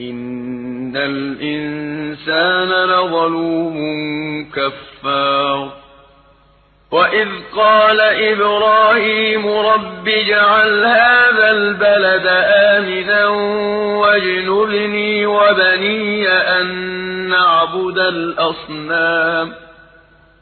إن الإنسان لظلوم كفار وإذ قال إبراهيم رب اجعل هذا البلد آمنا واجنبني وبني أن نعبد الأصنام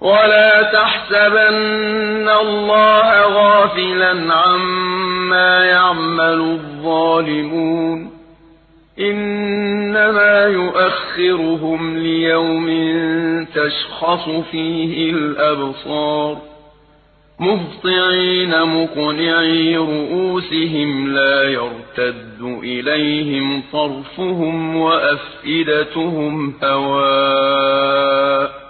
ولا تحسبن الله غافلا عما يعمل الظالمون. إنما يؤخرهم ليوم تشخص فيه الأبصار. مهطعين مقنعي رؤوسهم لا يرتد إليهم طرفهم وأفئدتهم هواء.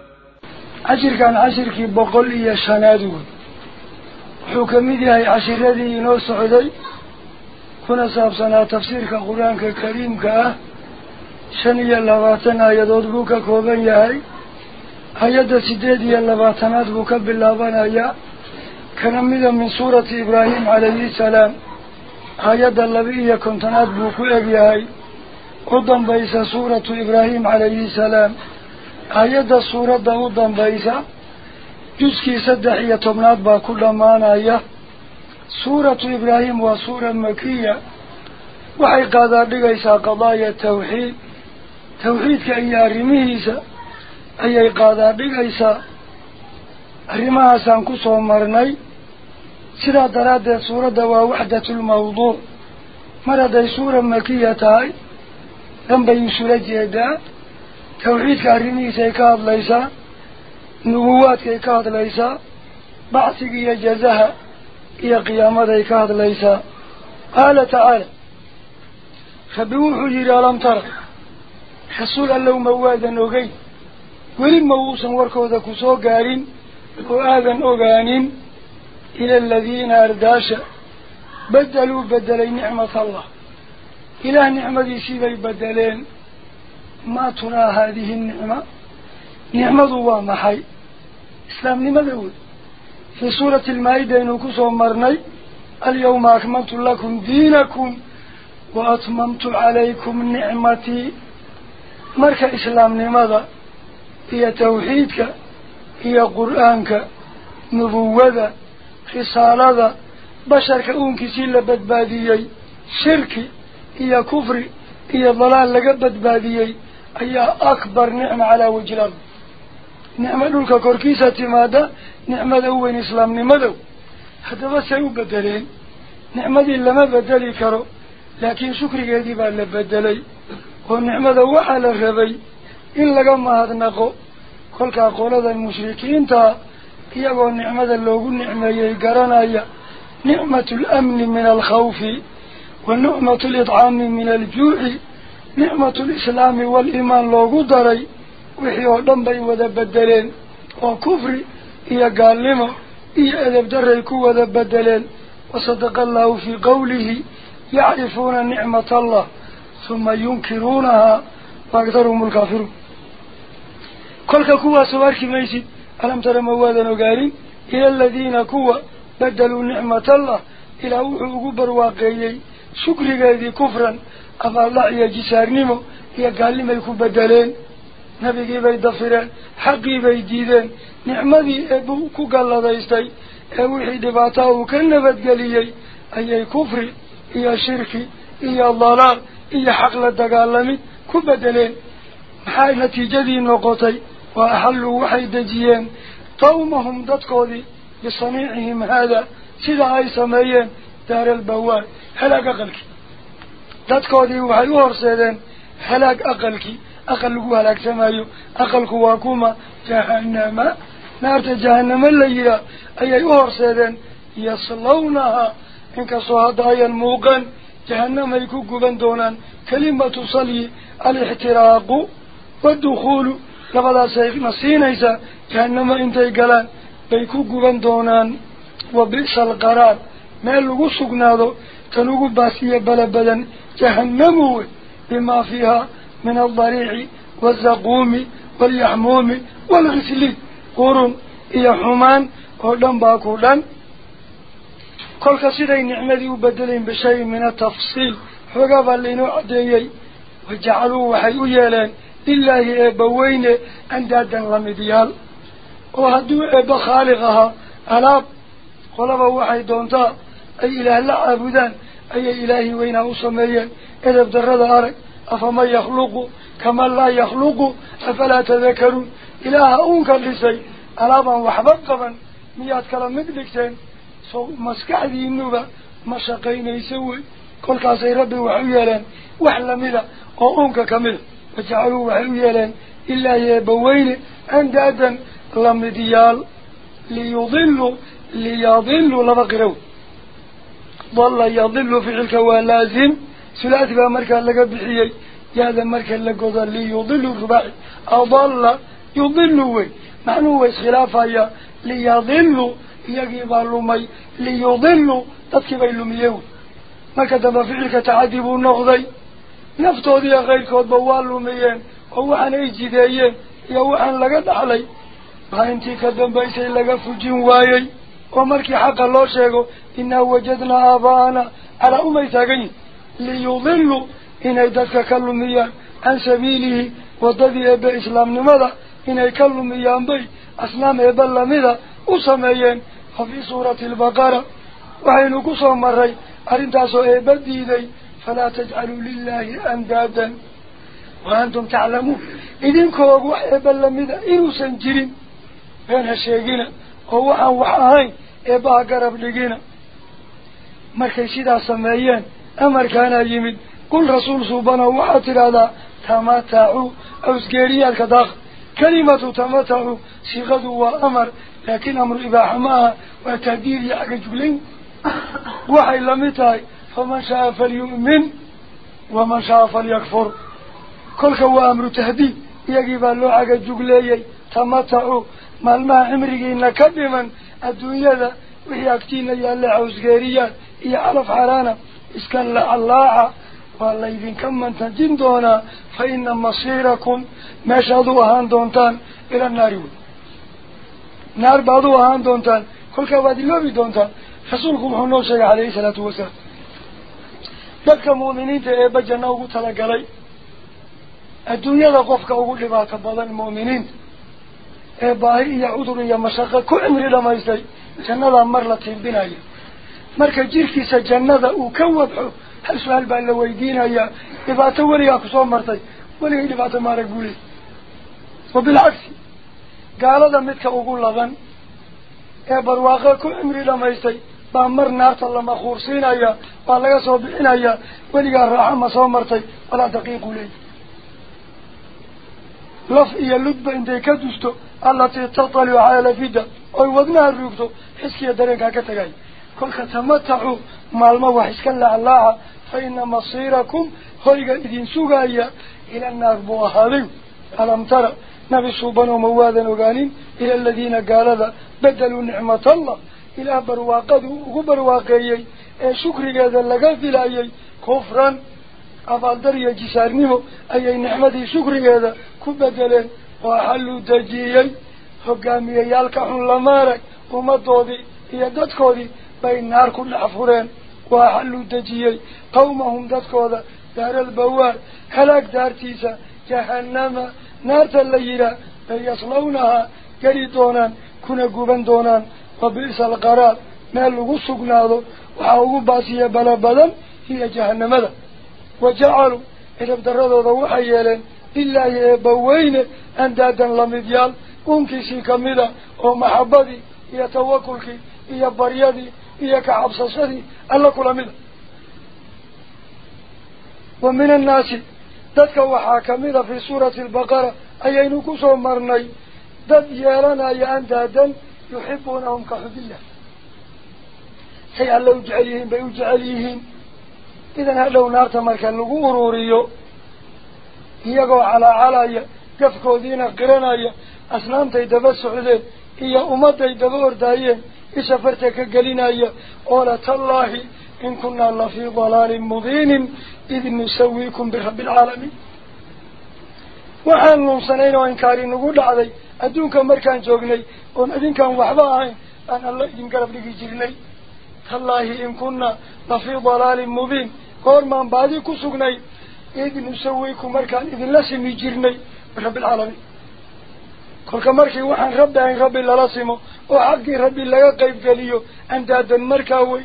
cashirkii boqol iyo shanaad wey wuxuu ka mid yahay cashiradii inoo socday kuna saabsanaa tafsiirka qur-aanka kariimka ah shan iyo labaatan aayadood buu ka kooban yahay hay-adda sideed iyo labaatanaad buu ka bilaabanayaa kana mida min suurati ibraahim calayhi salaam hay-adda laba iyo kontonaad buu ku eg yahay u dambaysa suuratu ibraahim calayhi salaam آيات سورة داود بايسا جزكي سدح يتمناد با كل ما نايا سورة إبراهيم وسورة مكية وحي قادر لغيسا قضايا التوحيد. توحيد كأي أرميهيسا. أي قادر لغيسا. أرميها سانكوس ومرني سرا دراد سورة داو وحدة الموضوع. مرد سورة مكية تاي. لم بيسورة جيدات ka hadlaysaa bacsiga iyo jazaha iyo qiyaamaday ka hadlaysaa qaala tacaala rabbi wuxuu yidhi alam tara rasuul allow ma waadan ogeyn weli ma uusan warkooda ku soo gaarin oo aadan ogaanin ila aladiina ardaasha bedeluu bedelay nicmat allah ilaah nicmadiisii bay bedeleen ما ترى هذه النعمة؟ نعمة ومحي إسلام لماذا في سورة المائدة نكسو مرني. اليوم أكملت لكم دينكم وأتممت عليكم نعمتي. مرك إسلام لماذا هي توحيدك هي قرآنك نبوة رسالة بشرك أونك سيلة بدباديي شركي هي كفري هي ضلال لقد بدباديي أيها أكبر نعمة على وجه الأرض. نعمة لك كوركيسة ماذا؟ نعمة أول إسلام لماذا حتى بس يبدلين نعمة إلا ما بدلي كرو. لكن شكري قديبا لبدلي ونعمة وحال غبي إلا قم هذا نقو. كلك كأقول هذا المشركين تا. يقول نعمة اللوغو نعمة يقران هي نعمة الأمن من الخوف. ونعمة الإطعام من الجوع. Nicmatu lislaami waliimaan loogu daray wixii oo dhan bay wada bedeleen وكفر إيا قالما إيا أدب دري كوة بدلين. وصدق الله في قوله يعرفون نعمة الله ثم ينكرونها وأكثرهم الكافرون. كل كوة سوارك ميسي ألم ترى موادا وقالين إلى الذين كوة بدلوا نعمة الله إلى وحو قبر واقعي شكر هذه كفرا يجسار نمو هي قال لي ما يكون بدلين. نبي بي دفرين حقي بي ديدين. نعمدي أبو كو قال الله يستي أوحي دباتاه كنبت قليي أي كفري إيا شركي إيا ضلال إيا حقل الدقالمي كو بدلين. maxay natiijadii noqotay waa axalluu waxay dejiyeen qawmahum dadkoodii bisaniicihim haada sida ay sameeyeen daara albawaan halaag aqalkii dadkoodii waxay u horseedeen halaag aqalkii aqal lagu halaagsamayo aqalku waa kuma jahannama naarta jahannama la ayay u horseedeen yaslawnaha inkastoo hadda ayan muuqan jahannamay ku guban doonaan kalimatu salyi alixtiraaqu والدخول لبدا سيخنا سينيسا جهنم انتي قلان بيكو قبان دونان وبئس القرار ما لغو سقنادو تنوغو باسية بلبدا جهنم بما فيها من الضريع والزقوم واليحموم والغسل. قرن إيا حمان ودن باكو دن كل كسيدي نعمدي وبدلين بشيء من التفصيل. فقابا لنو عديي وجعلوا وحيو يالان lilaahi eebba weyne andaadan lamidyaal oo hadduu eebba khaaliq ahaa alaab qolaba waxay doontaa ay أي إلهي وين أصمي إذا بدرد أرك أفما يخلق؟ كما لا يخلق؟ أفلا تذكر إله أونك لسي. ألابا وحبقا مياد كلام مدلكتين مسكع ذي النوبة مشاقين يسوي. كل كاسي ربي وحيويا لأن وحلا ملا وأونك كمل وجعلوا وحيويا لأن إلا يبوين عند أدن. لمديال ليضلوا. ليضلوا. لبقروا. ضل يضل في علك ولازم سلاتي بأمريكا لك بحيي هذا مركا لك ليضلوا الرباعي أضل يضلوا معنوه اسخلافا يا ليضلوا يجيب اللومي ليضلوا تذكب اللوميو ما كتب في علك تعذبوا النغضي naftoodiiyo kayrkoodba waa lumiyeen oo waxaan ay jideeyeen iyo waxaan laga dhaxlay baa intii ka dambaysay laga fujin waayey oo markii xaqa loo sheego taagan yihin liyudiluu inay dadka ka lumiyaan can sabiilihi waddadii eebbe islaamnimada inay ka lumiyaan bay asnaam eebbe lamida u sameeyeen fa fii suurati albaqara waxaynu ku soo maray arrintaasoo eebba diiday فلا تجعلوا لله أندادا وأنتم تعلمون إذن كوغ وحيبا لمدى إنو سنجرين بين هالشيقين هو عن وحاين إبا قرب لقينا مركي سيدا سمعيان أمر كان يمد قل رسول صوبنا وحاتر هذا تمتعوا أو سكيريات كداخ كلمة تمتعوا صيغة وأمر لكن أمر إباحة معها وتهدير يحق جبلين وحي لمتاي فمن شاء فليؤمن ومن شاء فليكفر كل هو أمر تهديد يجب أن لعق الجقلي تمتعوا ما الماء عمرقين كبما الدنيا ذا عوزقاريات يعرف حرانا إسكان لعلاعة والله إذن كم من تنجين دونا فإن مصيركم ما شادوا هان دونتان إلى النار نار بعضوا هان دونتان كل كواد اللوبي دونتان رسولكم حنوشي عليه الصلاة والسلام. dadka mu'miniinta eebba janno ugu talagalay adduunyada qofka ugu dhibaato badan mu'miniinta ee baahi iyo cudur iyo mashaqo ku cimri dhamaystay jannadaa mar la tiimbinaya jannada uu ka wadxo hal su-aal baa la weydiinayaa dhibaato weligaa kusoo martay weligay dhibaato maarag buu leey wa bilcagsi gaalada midka ugu laban ee barwaaqo ku cimri dhamaystay baa mar naarta lama khuursiinaya waa laga soo bixinaya weligaa raaxo ma soo martay walaa daqiiqu leey laf iyo ludba intay ka dusto allatii tatalicu cala lafida oy wadnaha ruugto xiskiya dareenkaa ka tagay wax iska laaclaaca fa ina masiirakum hoyga idin sugaya ila naar buu ahaaday. Alam tara نبي صوبان ومواذا وقالين إلى الذين قال هذا بدلوا نعمة الله إلى برواقه وبرواقيي شكر هذا لقى في الأيي كفرا أفضل دريا جسار نمو أي نعمة شكر هذا بين نار كل حفرين وحلوا دجيي قومهم دادكوذا دار البوار هلاك دارتيسا جهنم نار الليلة يصلونها قري دونان كنا قبن دونان وبئس القرار ما لغو سقناده وحاوغو باسية بلا بدن هي جهنم ذا وجعلوا إذا بدردوا ذو حيالين إلا يبوين أندادا لمديال أنكسي كمدا ومحبدي إيا توكلك إيا بريدي إيا كعبسسدي ألا كل مدا ومن الناس ذاتك وحاكمدا في سورة البقرة. أي نكسوا مرني ذات يالنا يا أندادا يحبونهم كحب الله. سيئا لو جعليهم بيو جعليهم. إذن هلو نارتا مركا لغو أروريو iyagoo calaacalaya gafkoodiina qiranaya asnaamtay daba socdeen iyo ummadday daba ordaayeen tallaahi in kunnaa lafii dalaalin mubiinin id nusawiikum birabbi alcaalamiin waxaan luumsanayn oo inkaari nagu dhacday adduunka markaan joognay oon idinkaan waxba ahayn aan alla idin garab dhigi jirnay tallaahi in kunnaa lafii dalaalin mubiin goormaan baadi ku sugnay إذ نسويكم مركان إذن لسمي جرني برب العالمين كل كمركي وحن رب عين رب الله لسمه وحقي رب الله قيب قليو أندادا مركاوي.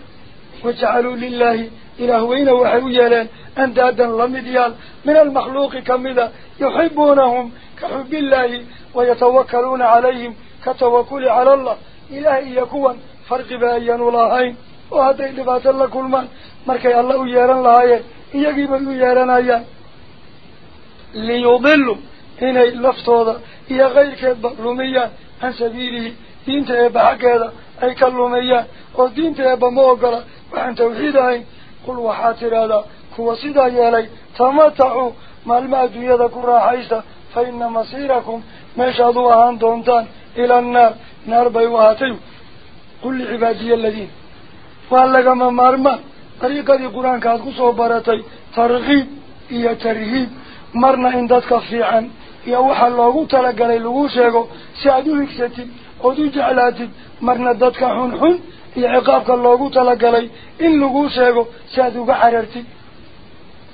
وجعلوا لله إلهوين وحويا لأن أندادا لمديال. من المخلوق كمذا. يحبونهم كحب الله. ويتوكلون عليهم كتوكل على الله. إلهي يكون. فرق بأيان الله وهذا اللي بات الله كل من. مركي الله يارن الله iyagii bay u yeeranayaan liyudilu inay laftooda iyo kayrkeedba lumiyaan can sabiilihi ogola waxaan tawxiid ahayn qul waxaa tidhaahdaa kuwa sidaa yeelay tamatacuu maalma adduunyada ku raaxaysta fa ina masiirakum meeshaad u ahaan doontaan ila annaar naar bay u ahaatay qul licibaadiya aladiina waa lagama maarmaan dariiqadii qur-aanka aad kusoo baratay tarkiib iyo tarhiib marna in dadka fiican iyo waxa loogu talagalay lagu sheego si aad u higsatid قد جعلاتد مرنا الددك حن حن في عقابك اللوغو تلقلي إن لغو سيغو سادو بحررتي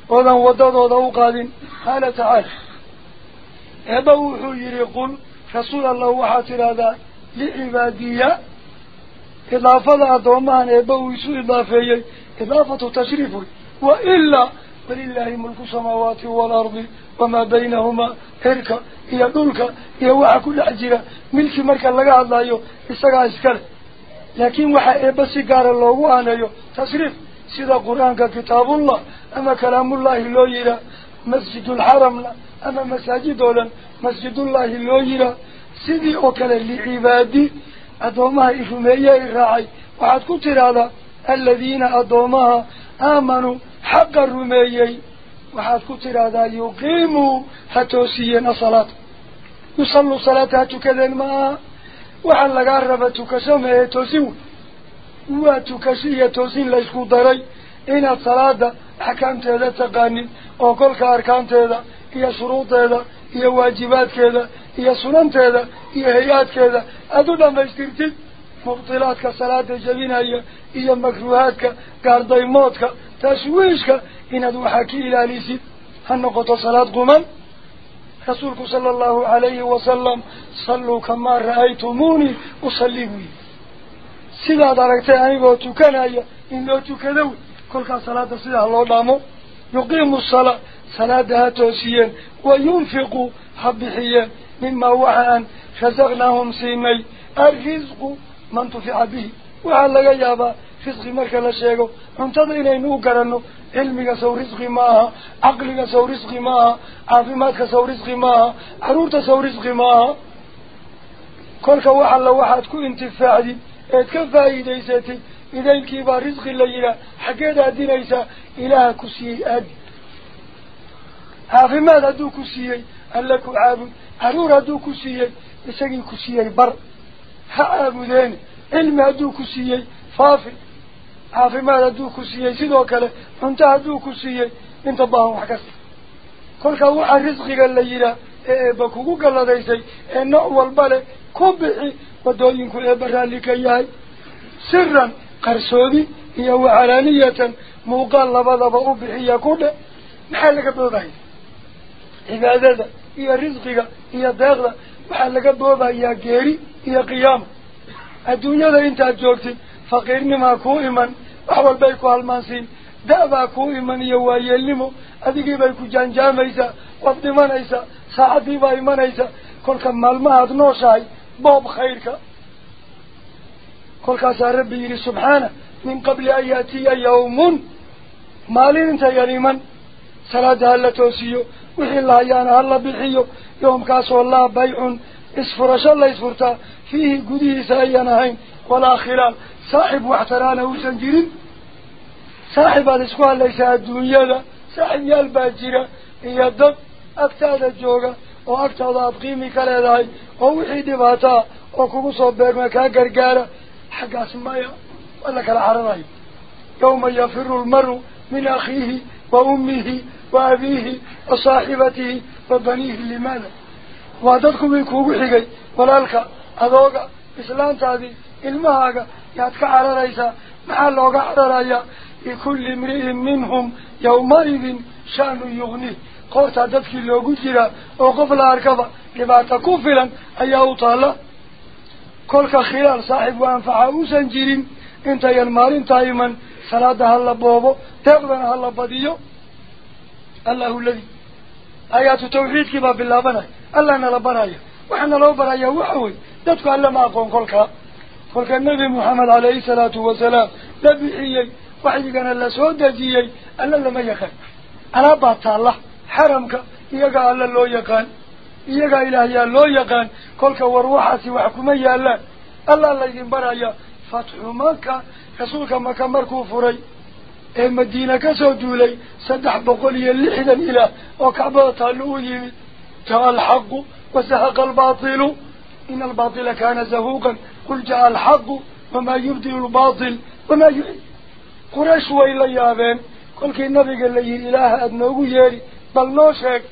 وذن وداد وداو قادين قال تعال إباوحو يقول رسول الله وحاتر هذا لعبادية إضافة لها دومان إباوحو يسو إضافة إضافة تشريف وإلا ولله ملك السماوات والأرض وما بينهما. هركا هي دولك هي وحا كل حجرة ملك مركا لقاء الله إساقا إسكال لكن وحا إبسي قال الله وأنا يو تصريف سيدا قرآنك كتاب الله أما كلام الله لو يرى. مسجد الحرم أما مساجد ولا مسجد الله لو يرى. سيدي أوكلا لعبادي أدومها إفمية الراعي وحاد كتر هذا. الذين أضومها آمنوا. حق الرميي وحاد كتر هذا يقيموا هتوسيين الصلاة. يصلوا صلاة كذن ما. وحال لقاربة تكسمه توسيو وتكسية توسين ليسكو داري. إن الصلاة أحكام تهذا تقاني. وكل أركان تهذا هي شروط هذا هي واجبات كذا هي سنن كذا هي هيات كذا أدونا ما يسترتد مبطلاتك صلاة جبينها iyo makruuhaadka gaardaymoodka tashwiishka inaad تشويشك إن ذو حكي إلى لسيد هنقط صلاة قمم. رسولك صلى الله عليه وسلم صلوا كما رأيتموني أصليوي سيدا دركتها نقول تكنا إن لو تكذو كل صلاة سيدا الله دامو. يقيم الصلاة صلاة هاتوسيا وينفقوا حبحيا مما وعاء رزقناهم سيمي. الرزق من تفع به. Sheego cuntada inaynu u garanno cilmiga saw risqi ma aha caqliga saw risqi ma aha caafimaadka saw risqi ma aha caruurta saw risqi ma aha kolka wax alla waxaad ku intifaacdid eed ka faa'iidaysatid idaylkiibaa risqi la yidhaah xaggeed aadinaysaa ilaaha ku siiyey aadi caafimaad hadduu ku siiyey alla ku caabud caruur hadduu ku siiyey isagii ku siiyey bar ha aabudeeni cunto hadduu ku siiyey inta baahan wax kasta kolkaa waxaa risqiga la yidhaah ee eebba kugu galladaysay ee nooc walba leh ku bixi waddooyinku eebba raalli ka yahay siran qarsoodi iyo wacalaaniyatan muuqaal labadaba u bixiya ku dhe maxaa laga boobaya cibaadada iyo risqiga iyo deeqda waxaa laga boobayaa geeri iyo qiyaama intaad joogtid faqiirnimaa kuu iman wax walbay ku halmaansiin da-baa kuu iman iyo waayeelnimo adigiibay ku jaanjaamaysaa waad dhimanaysaa saacaddiibaa imanaysa kolka maalmahaad nooshahay boob khayrka kolkaasaa rabbi yidhi subxaana min qabli an yaatiya yawmun maalin intayan iman salaada ha la toosiyo wixii la hayaana ha la bixiyo yoomkaasoo laa baycun isfurasho la isfurtaa فيه قديه سايناهين ولا خلال. صاحب واحترانه سنجرين صاحب الاسقال ليس الدنيا دا. صاحب يالباجرة هي الدب أكتاد الجوغة. وأكتاد أبقيمي كالاداي ووحيد باتا. وكبص وبيك مكا قرقارة حق أسمايا. ولك العرناي يوم يفر المر من أخيه وأمه وأبيه وصاحبته وبنيه لماذا؟ وعددكم يكون وحيقي. ولا الكأ. Maxaa looga cararayaa likulli imri'in minhum yawmaidin sha'nu yugnih qoortaa dadkii loogu jiraa oo qof la arkaba dhibaata ku filan ayaa u taalla kolka khilaal saaxib wa anfaxa uusan jirin intayan maalintaa iman salaada ha la boobo deeqdana ha la badiyo allahu ladi aayaatu tawxiidkii baa bilaabanaya allah nala baraya waxaa naloo barayaa waxa wey دادك ألا ما أقول قولك قولك النبي محمد عليه الصلاة والسلام دبيحي وحيدكنا الله سودجي ألا لما يخل ألا باطا الله حرمك إياك ألا لو يقان إياك إلهي اللو يقان قولك وروحاتي وحكمي ألا ألا اللي ينبرايا فتح مكة رسولك مكة مركوف ري إيه مدينة كسودو لي سدح بقولي اللحنا إله وكعبات اللو يمي تغى الحق وسهق الباطلو إن الباطل كان زهوقا. قل جاء الحق وما يبدل الباطل وما يبدل قريش وإلا يابين قل كي نبي قال لي الإله أدنه ياري. بل نوشك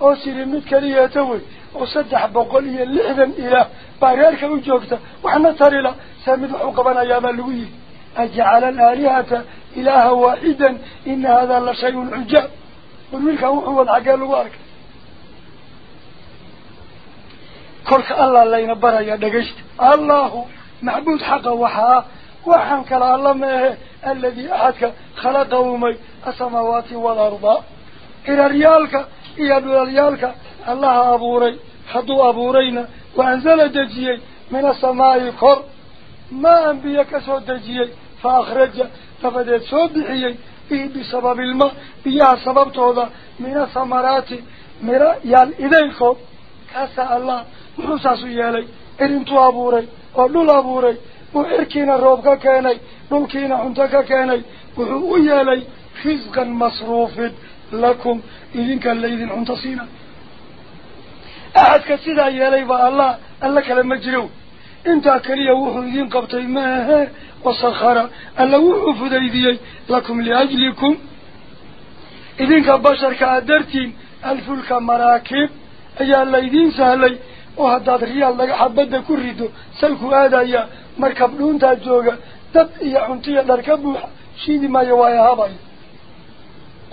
أسر المذكر يتوي أصدح بقول لي اللعبن إله. باريارك وجوكتا وحنا ترلا سامد حقبنا يا ملوي. أجعل الآلهة إله واحدا. إن هذا لشيء عجاب. قل ملك هو الحقال وارك. كرك الله لين برا يا دقشت. الله معبود حق وحا. وحن كلا الله الذي أحدك خلق ومي السماوات والأرض. إلى ريالك إلى دول ريالك. الله أبوري. حدو أبورينا. وأنزل دجيي من السماء الكر ما أنبيك سود دجيي. فأخرج. تفدت سود دحيي إيه بسبب الماء. بيا سبب توضا من السمرات مرا يال إذن خب كسأل الله muxuu saas u yeelay irintuu abuuray oo dhul abuuray uu cirkiina roob ka keenay dhulkiina cunto ka keenay wuxuu u yeelay risqan masruufin lakum idinka laydin cunto siina axadka sidaa yeelay baa allah alla kale ma jiro intaa keliya wuxuu idin qabtay maahe wasakhara alla wuxuu fudaydiyey lakum liajlikum idinka basharka aad dartiin alfulka maraakiib ayaa laydiin sahlay oo haddaad riyaal laga xabadda ku rido salku aadaya markab dhuuntaa jooga dad iyo cuntiya dhar ka buuxa shiidi maayo waa ahaabaya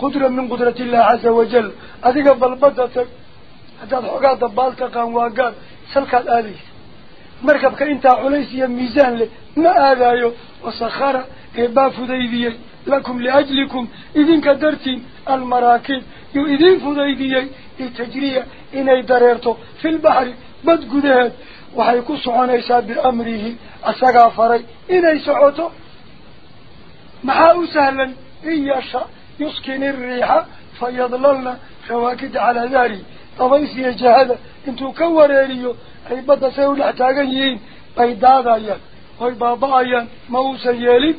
qudra min qudrati illahi caza wajal adiga balbadda tag haddaad xoogaa dabaal taqaan waa gaad salkaad aadaysa markabka intaa culays iyo miisaan leh ma aadaayo wasakhara eebaa fudaydiyey lakum liajlikum idinka dartiin almaraakiib yuu idiin fudaydiyey litajriya inay dareerto fi lbaxri بد مد قدهد وحيكو سعونيسا بأمره أساقافري إني سعوته محاو سهلا إن يشاء يسكن الريحة فيضللنا خواكد على ذاري طبيس يجهد انتو كوريريو أي بدا سيولع تاقنيين بيداد أيا أي بابا أيا موسى يالي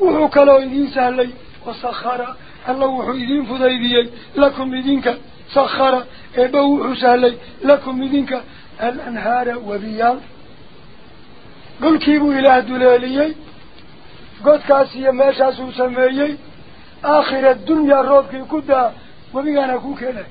وحوك لو إني سهلا وسخرا الله وحو إذين فضايدي لكم إذينك سخر ابو حسالي لكم مدينك الأنهار وبيال قل كيبو إلى دلالي قد كاسي ماشاس سمايي آخر الدنيا الروب كي كدا وبيانا كوكلا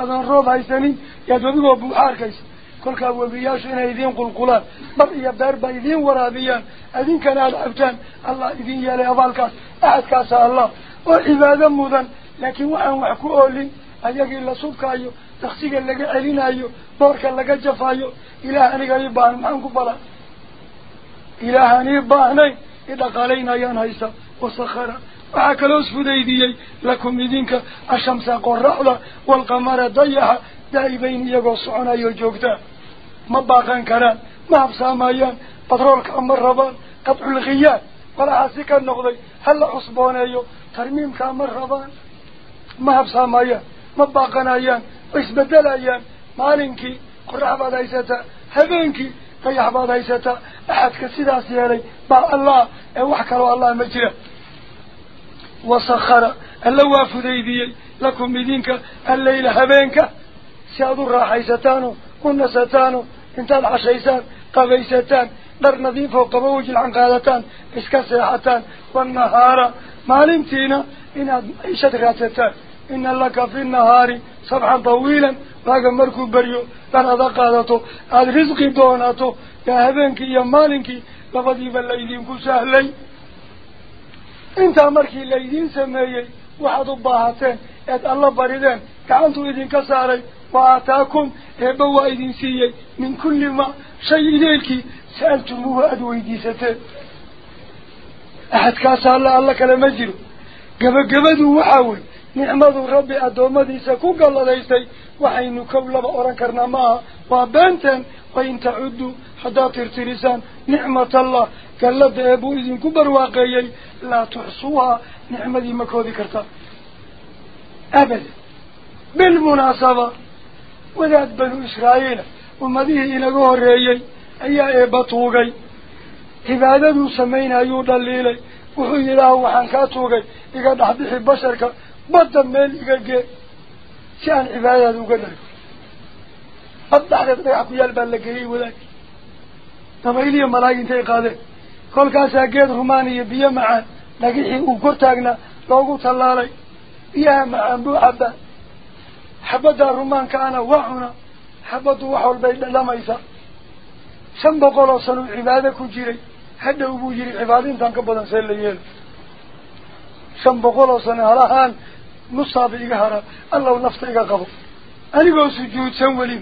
أذن روب هايساني يدوبيو بوحار كيس. قل كابو بياش أنا إذين قل قلان بل يبدار بايذين ورابيان أذين كان العبتان الله إذين يالي افالكاس أحد كاسا الله. وإذا وعبادة مودان لكن وعن وحكو أولي la subkaayo daksiga laga celinayo boorka laga jafaayo ilaah aniga ii baahan maxaan ku balaa ilaahaan ii baahnayn idhaqaalaynayaan haysta wasakara waxaa kaloo isfudaydiyey lakum idinka ashamsa qoraxda waalqamara dayaxa daa'ibayn iyagoo soconayo joogtaa ما باقان كران ما هبسامايان بطرولك أمر ربان قطع الغيان ولا عاسيك النقضي هلا عصبون أيو ترميم كامر ربان ما هبسامايان ما باقان أيان ويس بدل أيان مالنكي قرع بعد أيساتا هبينكي طيح بعد أيساتا أحد كسيدا سيالي با الله وحكروا الله مجرى وسخر اللواء فديدي لكم بدينك الليل هبينك. ونستانو intaad cashaysaan qabaysataan dhar nadiif oo qabowji lacan qaadataan iska seexataan wanahaara maalintiina inaad ciishad raadsataan إن لك في النهار صبحا طويلا. باقا مركو بريو. لن أدقادتو هذا رزقي دوناتو. يا هبنك يا مالنك. لفضيب الليلين كل سهلي انت مركي الليلين سميي. وحدوا باهتين يد الله باردين كعنتوا إذن كساري. وآتاكم. هبوا إذن سيي. من كل ما شيء إليك. سألتموه أدو إذن أحد كاسا الله الله كلمة جلو. قبل قبل وحاول نعمة ربي أدومدي سكوك الله ليسي وحين كولب أورنكرنا معها وبنتا وإن تعدوا حتى ترترسان نعمة الله قال أبو إذن كبر واقعي لا تحصوها نعمة مكوذي كرتا أبدا بالمناسبة banu israa'iila ummadihii inaga horreeyey ayaa eebba tuugay. Cibaadaduu samaynayuu dhaliilay wuxuu yidhaaha waxaan kaa tuugay iga dhexbixi basharka yaal baa la geeyey wadaadkii dabayliyo malaag intay qaadeen kolkaasaa geed rumaan iyo biyo macaan dhagixii uu kor taagnaa loogu tallaalay biyaha macaan buu cabbaa xabaddaa rumaankaana waa cuna xabaddu wax walbay dhadhamaysa shan boqol oo sano cibaado ku jiray hadhow buu yihi cibaado intaan ka badan see la yeelo shan boqol oo sano halahaan نصاب إيقهارا الله نفط إيقهارا أليقوا سجود سنولي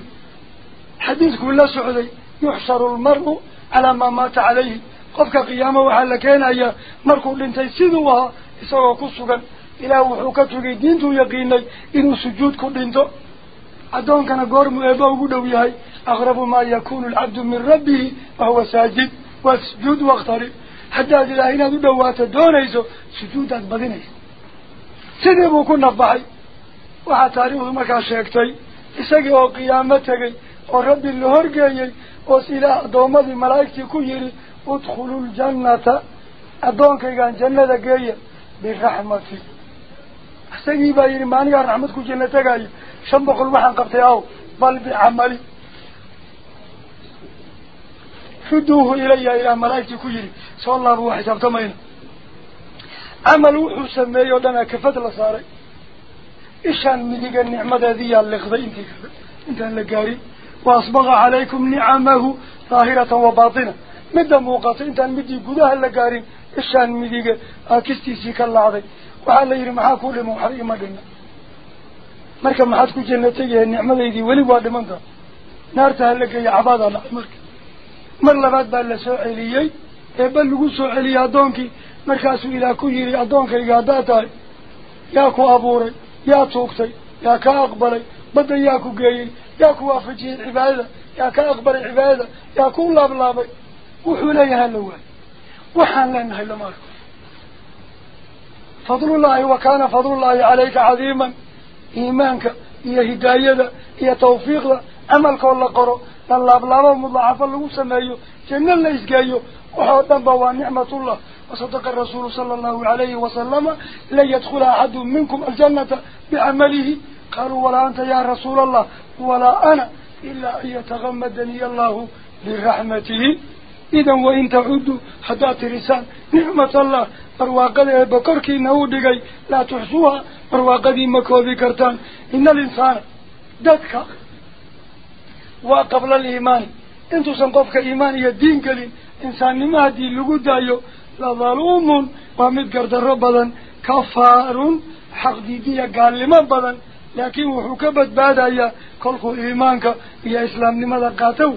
حديث كل سعودي. يحصر المرء على ما مات عليه. قفك قيامة وحال لكينا يا مركو لنتي سيدوها إسوا إلى إلا وحوكاتو قيدينتو يقيني. إنو سجود كلينتو أدون كان قرم أبو قدوي هاي أغرب ما يكون العبد من ربه وهو ساجد. واسجود واختاري. حتى إلا هنا دواته دونيزو. سجود بغنيس بدينيس سيديبو كنا بحي waxaa taariikhdu markaa sheegtay isagii oo qiyaamo tegay oo rabbi la horgeeyey oos ilaah addoommadii malaa'igtii ku yidhi udkhulu ljannata addoonkaygaan jannada geeya biraxmati isagii baa yidhi maanigaa raxmad ku janna tegaayo shan boqol waxaan qabtay aw bal bicamali ruduuhu ilaya ilaah malaa'igtii ku yidhi soo laaba waa xisaabtamayna intii kale intaan la gaarin wa asbaqa calaykum nicamahu daahiratan wa baatina midda muuqato intaan midii gudaha la gaarin ishaan midiga aakistiisii ka laacday waxaa la yidhi maxaa ku dhima waxba ima dhina marka maxaad ku janna tegayahay nicmadaydii weli waa dhimanta naarta hala geeya cabaadaa dhacay marka mar labaad baa la soo celiyey eebba lagu soo celiyey addoonkii مركز إلى كجيري أدونك إلى داتاي ياكو أبوري يا توقتي يا كأقبلي بدا ياكو قيي ياكو أفجي العبادة يا كأقبلي عبادة يا كل أبلابي وحولا يهلوه وحان لن هلمار فضل الله وكان فضل الله عليك عظيما إيمانك إيا هداية إيا توفيق عملك والله قرأ لأن الله أبلابه مضاعفا لغو سمايه جنة الله إزقايه وحوة نبوان نعمة الله وصدق الرسول صلى الله عليه وسلم لا يدخل أحد منكم الجنة بعمله. قالوا ولا أنت يا رسول الله ولا أنا إلا أن يتغمدني الله برحمته إذا وإن تعدوا حتى ترسان نعمة الله. برواقة بكركي نودقي لا تحسوها برواقة مكوذي كرتان. إن الإنسان ددك وقبل الإيمان. انتو سنقفك إيمان يدين قلين إنسان لما دي لقود لظلوم ومد قرد ربضا كفار حق ديدية قال لما بضا لكن وحكبت بعد أيها كلكو إيمانك. يا إسلام لماذا قاتوا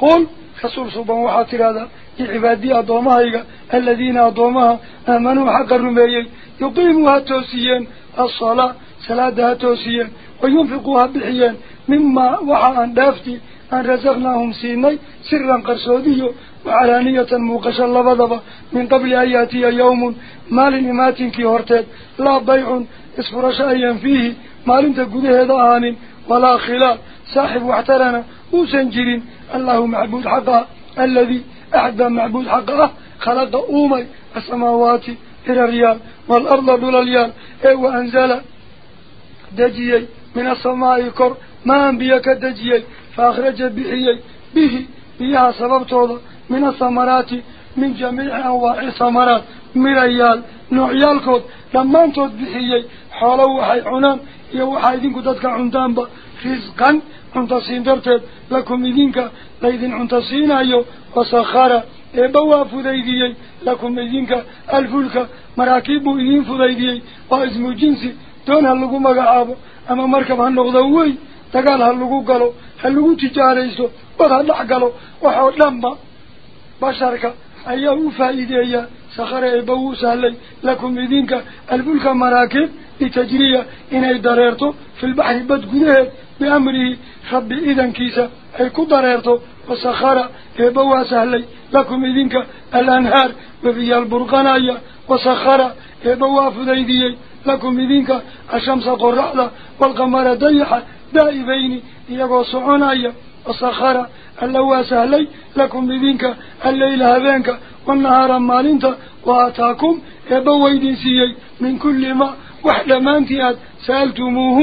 قل. رسول صبان وحاطر هذا عبادي أدومها الذين أدومها. آمنوا حق الرميي يقيموها توسيا الصلاة. صلاة توسيا وينفقوها بحيان مما وحا أن دافتي. أن رزقناهم سيني. سرا قرصودي وعلانية موقشا لبضبا من قبل أن يأتي يوم مال إمات كي هرتد لا بيع إسفرش أيا فيه. مال انت قده هذا ولا خلال. صاحب واحترنا وسنجرين الله معبود حقه. الذي أحدى معبود حقه. خلق أومي السماوات إلى الريال. والأرض دول الريال. إيه وأنزل دجيي. من السماء كر ما أنبيك دجيي. فأخرج بحيي. به. بها سببته من الثمرات من جميع أنواع الثمرات. من ريال نعيال قد لما انتوت بحيي حولو وحي عنام يو وحي دينك دادك عندام با. رزقا عندسين درتد لكم دينك ليدين عندسين ايو وسخارة. ايبوا فذيدي لكم دينك الفلك. مراكب ايين فذيدي وازم جنسي دون هلقو مقعابو. أما مركب هنغضوي تقال هلقو قلو هلقو تجاريسو. وغلق قلو وحو لما بشرك. أيه فائدية سخر إبوه سهلي لكم إذنك البلك مراكب لتجري إنه دريرته في البحر. بدقونه بأمره. خب إذن كيسا هيكو دريرته وسخر إبوه سهلي لكم إذنك الأنهار وفي البرقانية وسخر إبوه فديدي لكم إذنك الشمس قرعلا والقمر ديحة دائبين. يقصعون أيه وسخر اللواس علي لكم بذينك الليل هذينك والنهار مالينك وآتاكم يبويدي سيئي من كل ما وحد ما انتئت سألتموه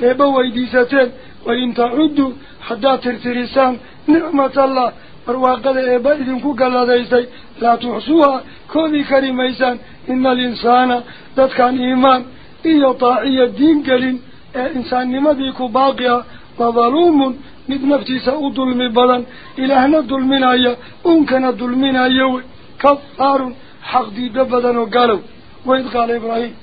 يبويدي ستين وإن تعدوا حدا ترترسان نعمة الله. فرواقذ يبويدي كوكالا ديسي لا تحصوها كوذي كريميسان إن الإنسان ذات كان إيمان إيطاعي الدين قلن إنسان نمديك باقيا وظلوم u dulmi badan ilaahna dulminaya unkana dulminaya wey kafaarun xaq diido badan oo galow waid qaala ibraahim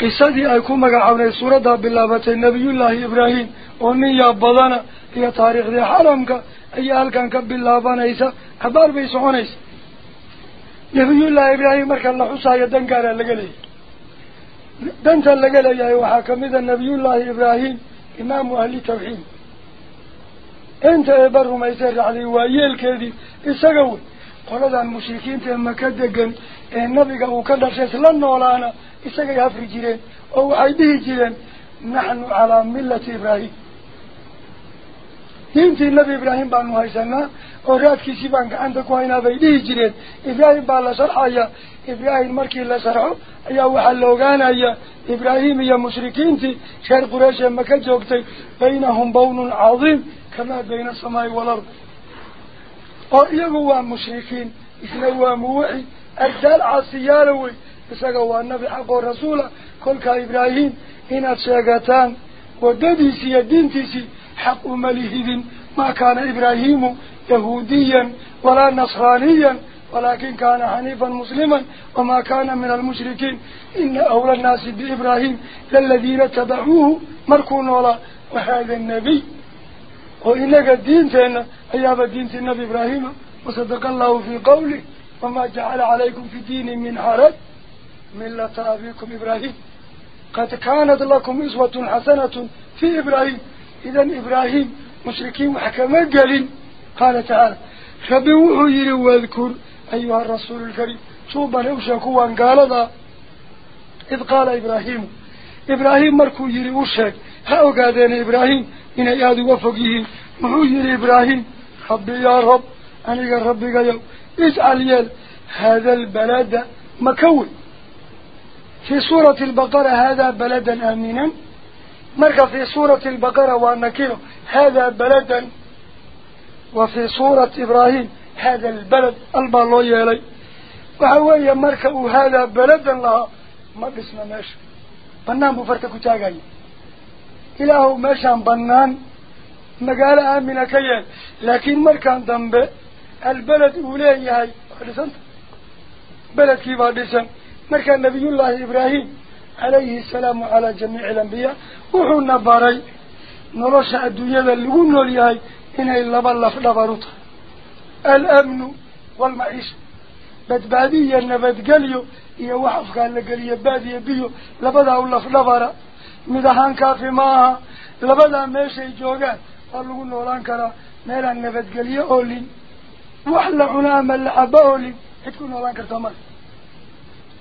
qisadii ay ku magacaabnay suuraddaa bilaabatay nebiyullaahi ibraahim oo nin yaa badana iyo taariikhdii xaramka ayaa halkan ka bilaabanaysa abaar bay soconaysa nebiyullaahi ibraahim marka la xusaayo dan gaaraa laga leeyahay danta laga leeyahay waxaa kamid a nebiyullaahi ibraahim eeba rumaysay raacday waa yeelkeedii isaga wey qoladan mushrikiinta ee maka degan ee nabiga uu ka dhashay isla noolaana isagay hafri jireen oo waxay dhihi jireen naxnu calaa millati ibraahim diintii nabi ibraahim baanu haysanaa oo raadkiisii baan gacanta ku haynaa bay dhihi jireen ibraahim baa la إبراهيم مركي لا سرعه يا وحلوغان يا إبراهيم يا مشركين شهر قراشة مكة جوكتي. بينهم بون عظيم كما بين السماء والأرض. أيها هو مشركين إثناء هو موحي. أجدال عصيالوي إساق هو النبي حق الرسول كلك إبراهيم هنا سي الدين الدينتيسي حق مليهذ ما كان إبراهيم يهوديا ولا نصرانيا. ولكن كان حنيفا مسلما وما كان من المشركين. إن أولى الناس بإبراهيم للذين تبعوه مركون ولا. وهذا النبي. وإنك الدين تينا أياب الدين النبي إبراهيم. وصدق الله في قوله وما جعل عليكم في دين من حرج. ملة أبيكم إبراهيم. قد كانت لكم إسوة حسنة في إبراهيم. إذا إبراهيم مشركين وحكما قالين قال تعالى فبوحوا يري واذكر أيها الرسول الكريم شوبا نوشكوا أن قال إذ قال إبراهيم إبراهيم مركو يري وشك هاو قادين إبراهيم إن ياد وفقه محو يري إبراهيم ربي يا رب أنا ربي يوم اجعل يل هذا البلد مكون. في سورة البقرة هذا بلدا آمنا. مركا في سورة البقرة ونكره هذا بلدا. وفي سورة إبراهيم هذا البلد البالوية لي وهو مركا هذا بلدا لها ما بسنا ماشي. بنان بفرتك تاقاي إلهو ماشان بنان. مقال آمنا كيان لكن مركان دنبه البلد أوليه هاي بلد كيف هذا مركان نبي الله إبراهيم عليه السلام على جميع الأنبياء. وحونا باري نرشع الدنيا اللي قلنا ليهاي إنه إلا بالله لبروتها الأمن والمعيشة. بدبادية النبات قليو إيا وحف قال لقليا بادية بيو لبدا الله لبرا مدهان كافي ماها لبدا ماشي جوغان قالوا قلوا لانكرا ميلا النبات قليو أولين. وحل عنام اللعبة أولين. حتكون لانكرا تمر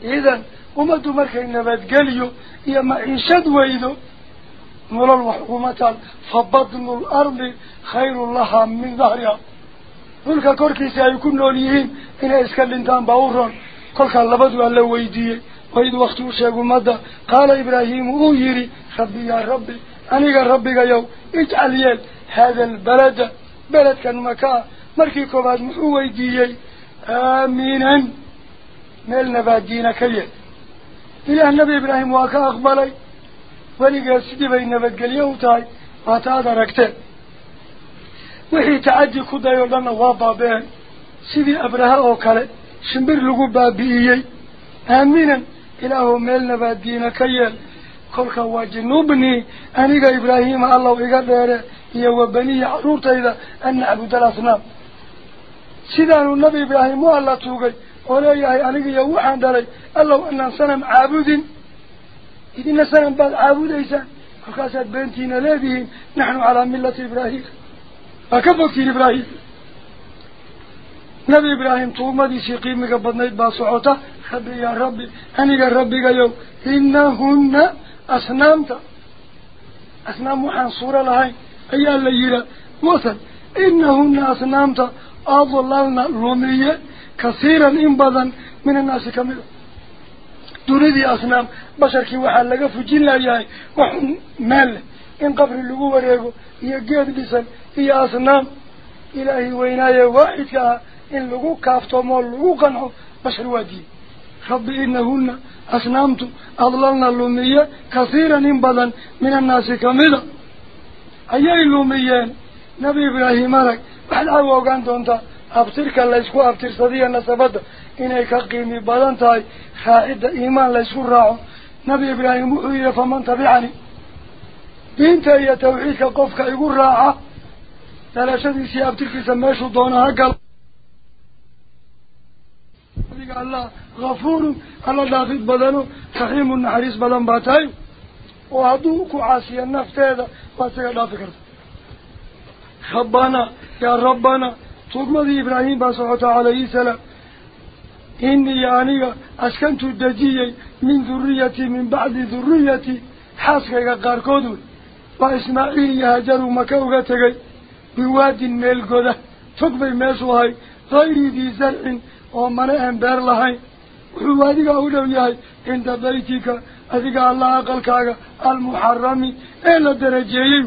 إذن وما دمرك النبات قليو إيا معيشة ويدو نرى الحكومة فبطن الأرض خير لها من ظهرها. Dhintaan baa u roon kolkaa labadu alla weydiiyey waid wakti u sheeg ummadda qaala ibraahiimu uu yidhi rabbi yaa rabbi aniga rabbigayow ijcal yeel haada albalada beledkan makaa markii koobaad muxuu weydiiyey aaminan meel nabaaddiina ka yeel ilaah nebi ibraahim waa ka aqbalay weligeed sidii bay nabadgelyo u tahay waata aad aragteen oo dhanna waa baaba-een sidii abraha oo kale shimbir lagu baabi'iyey aaminan ilaahu meel nabaaddiina ka yeel kolka wajnubnii aniga ibraahiima allow iga dheere iyo wa baniya carruurtayda an nacbuda alasnaam sidaanu nabi ibraahim u alla tuugay oo leeyahay anigiyo waxaan dhalay allow anaan sanam caabudin idina sanam baad caabudaysaan kolkaasaad beentiina leedihiin naxnu calaa millati ibraahim fogtiin ibraahim nabi ibraahim tuugmadiisii qiimiga badnayd baa socota rabbi yaa rabbi aniga rabbigayow inahunna asnaamta asnaam waxaan suuro lahayn ayaa la yihaa wasan inahunna asnaamta adlalna lumiye kasiiran in badan min annaasi kamid a dunidii asnaam basharkii waxaa laga fujin layahay wax meel leh lagu wareego iyo geed dhisan iyo asnaam ilaahay weynaaye waaxidka ah in lagu kaaftoomoo lagu qanco bashar waa diiday rabbi inahunna asnaamtu adlalna lumiye kasiiran in badan min annaasi kamida ayay lumiyeen nabi ibraahim arag waxaad caawa ogaan doontaa abtirka laysku abtirsadiyo nasabadda inay ka qiimi badan tahay raacidda iimaan laysku raaco nabi ibraahim wuxuu yihi faman tabicani دينتا يا توحيدك قفك يقول راعه تلا شدي سياب تلكي سماشو دونها قال الله غفور الله داخل بدنه سحيم النحريس بدن باتاي وهدوك عاسي النفط هذا باسك لا فكرت ربنا يا ربنا ثم ذي إبراهيم بسعوت عليه السلام إني يعني أسكنت الدجيج من ذريتي من بعد ذريتي حاسك يا قاركودون فإسماعيل يهجروا مكوغة تغي بواد ميل قدا تقبي ميسوهاي غير ذي زرع ومنهم بير لهاي. وحوادك أولو ياهي عند بيتك أذيك الله أقلك المحرمي إلا درجيه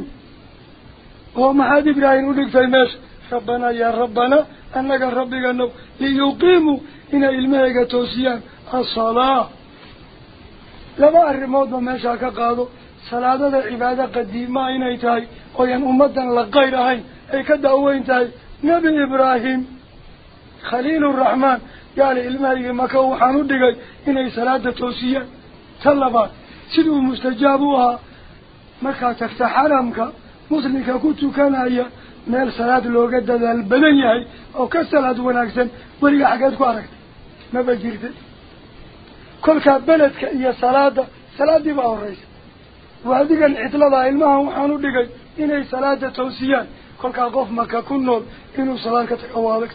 ومحاد إبراهيم أولوك في ميس. ربنا يا ربنا أنك ربك أنه ليقيموا إن إلميك توسيان الصلاة. لما أرموت وميشاك قادوا صلاة العبادة قديمة إن تاي وين أمدا لغيرهاي أي كده وين تاي نبي إبراهيم خليل الرحمن قال المريء مكوا حنود جاي إن أي صلاة توسية تلبا سدوا مستجابوها مكة تحت حرمك مسلمك كنت كان هي من صلاة لوجد البنية أو كسلة ونعكسن ولي حاجات قارك ما بجيرد كل كبلد كي صلاة صلاة بأوريس وهذه العطلة علمها وحانو ديقاي إنه صلاة توسيان. كل قف مكا كنول إنه صلاة كتقوالك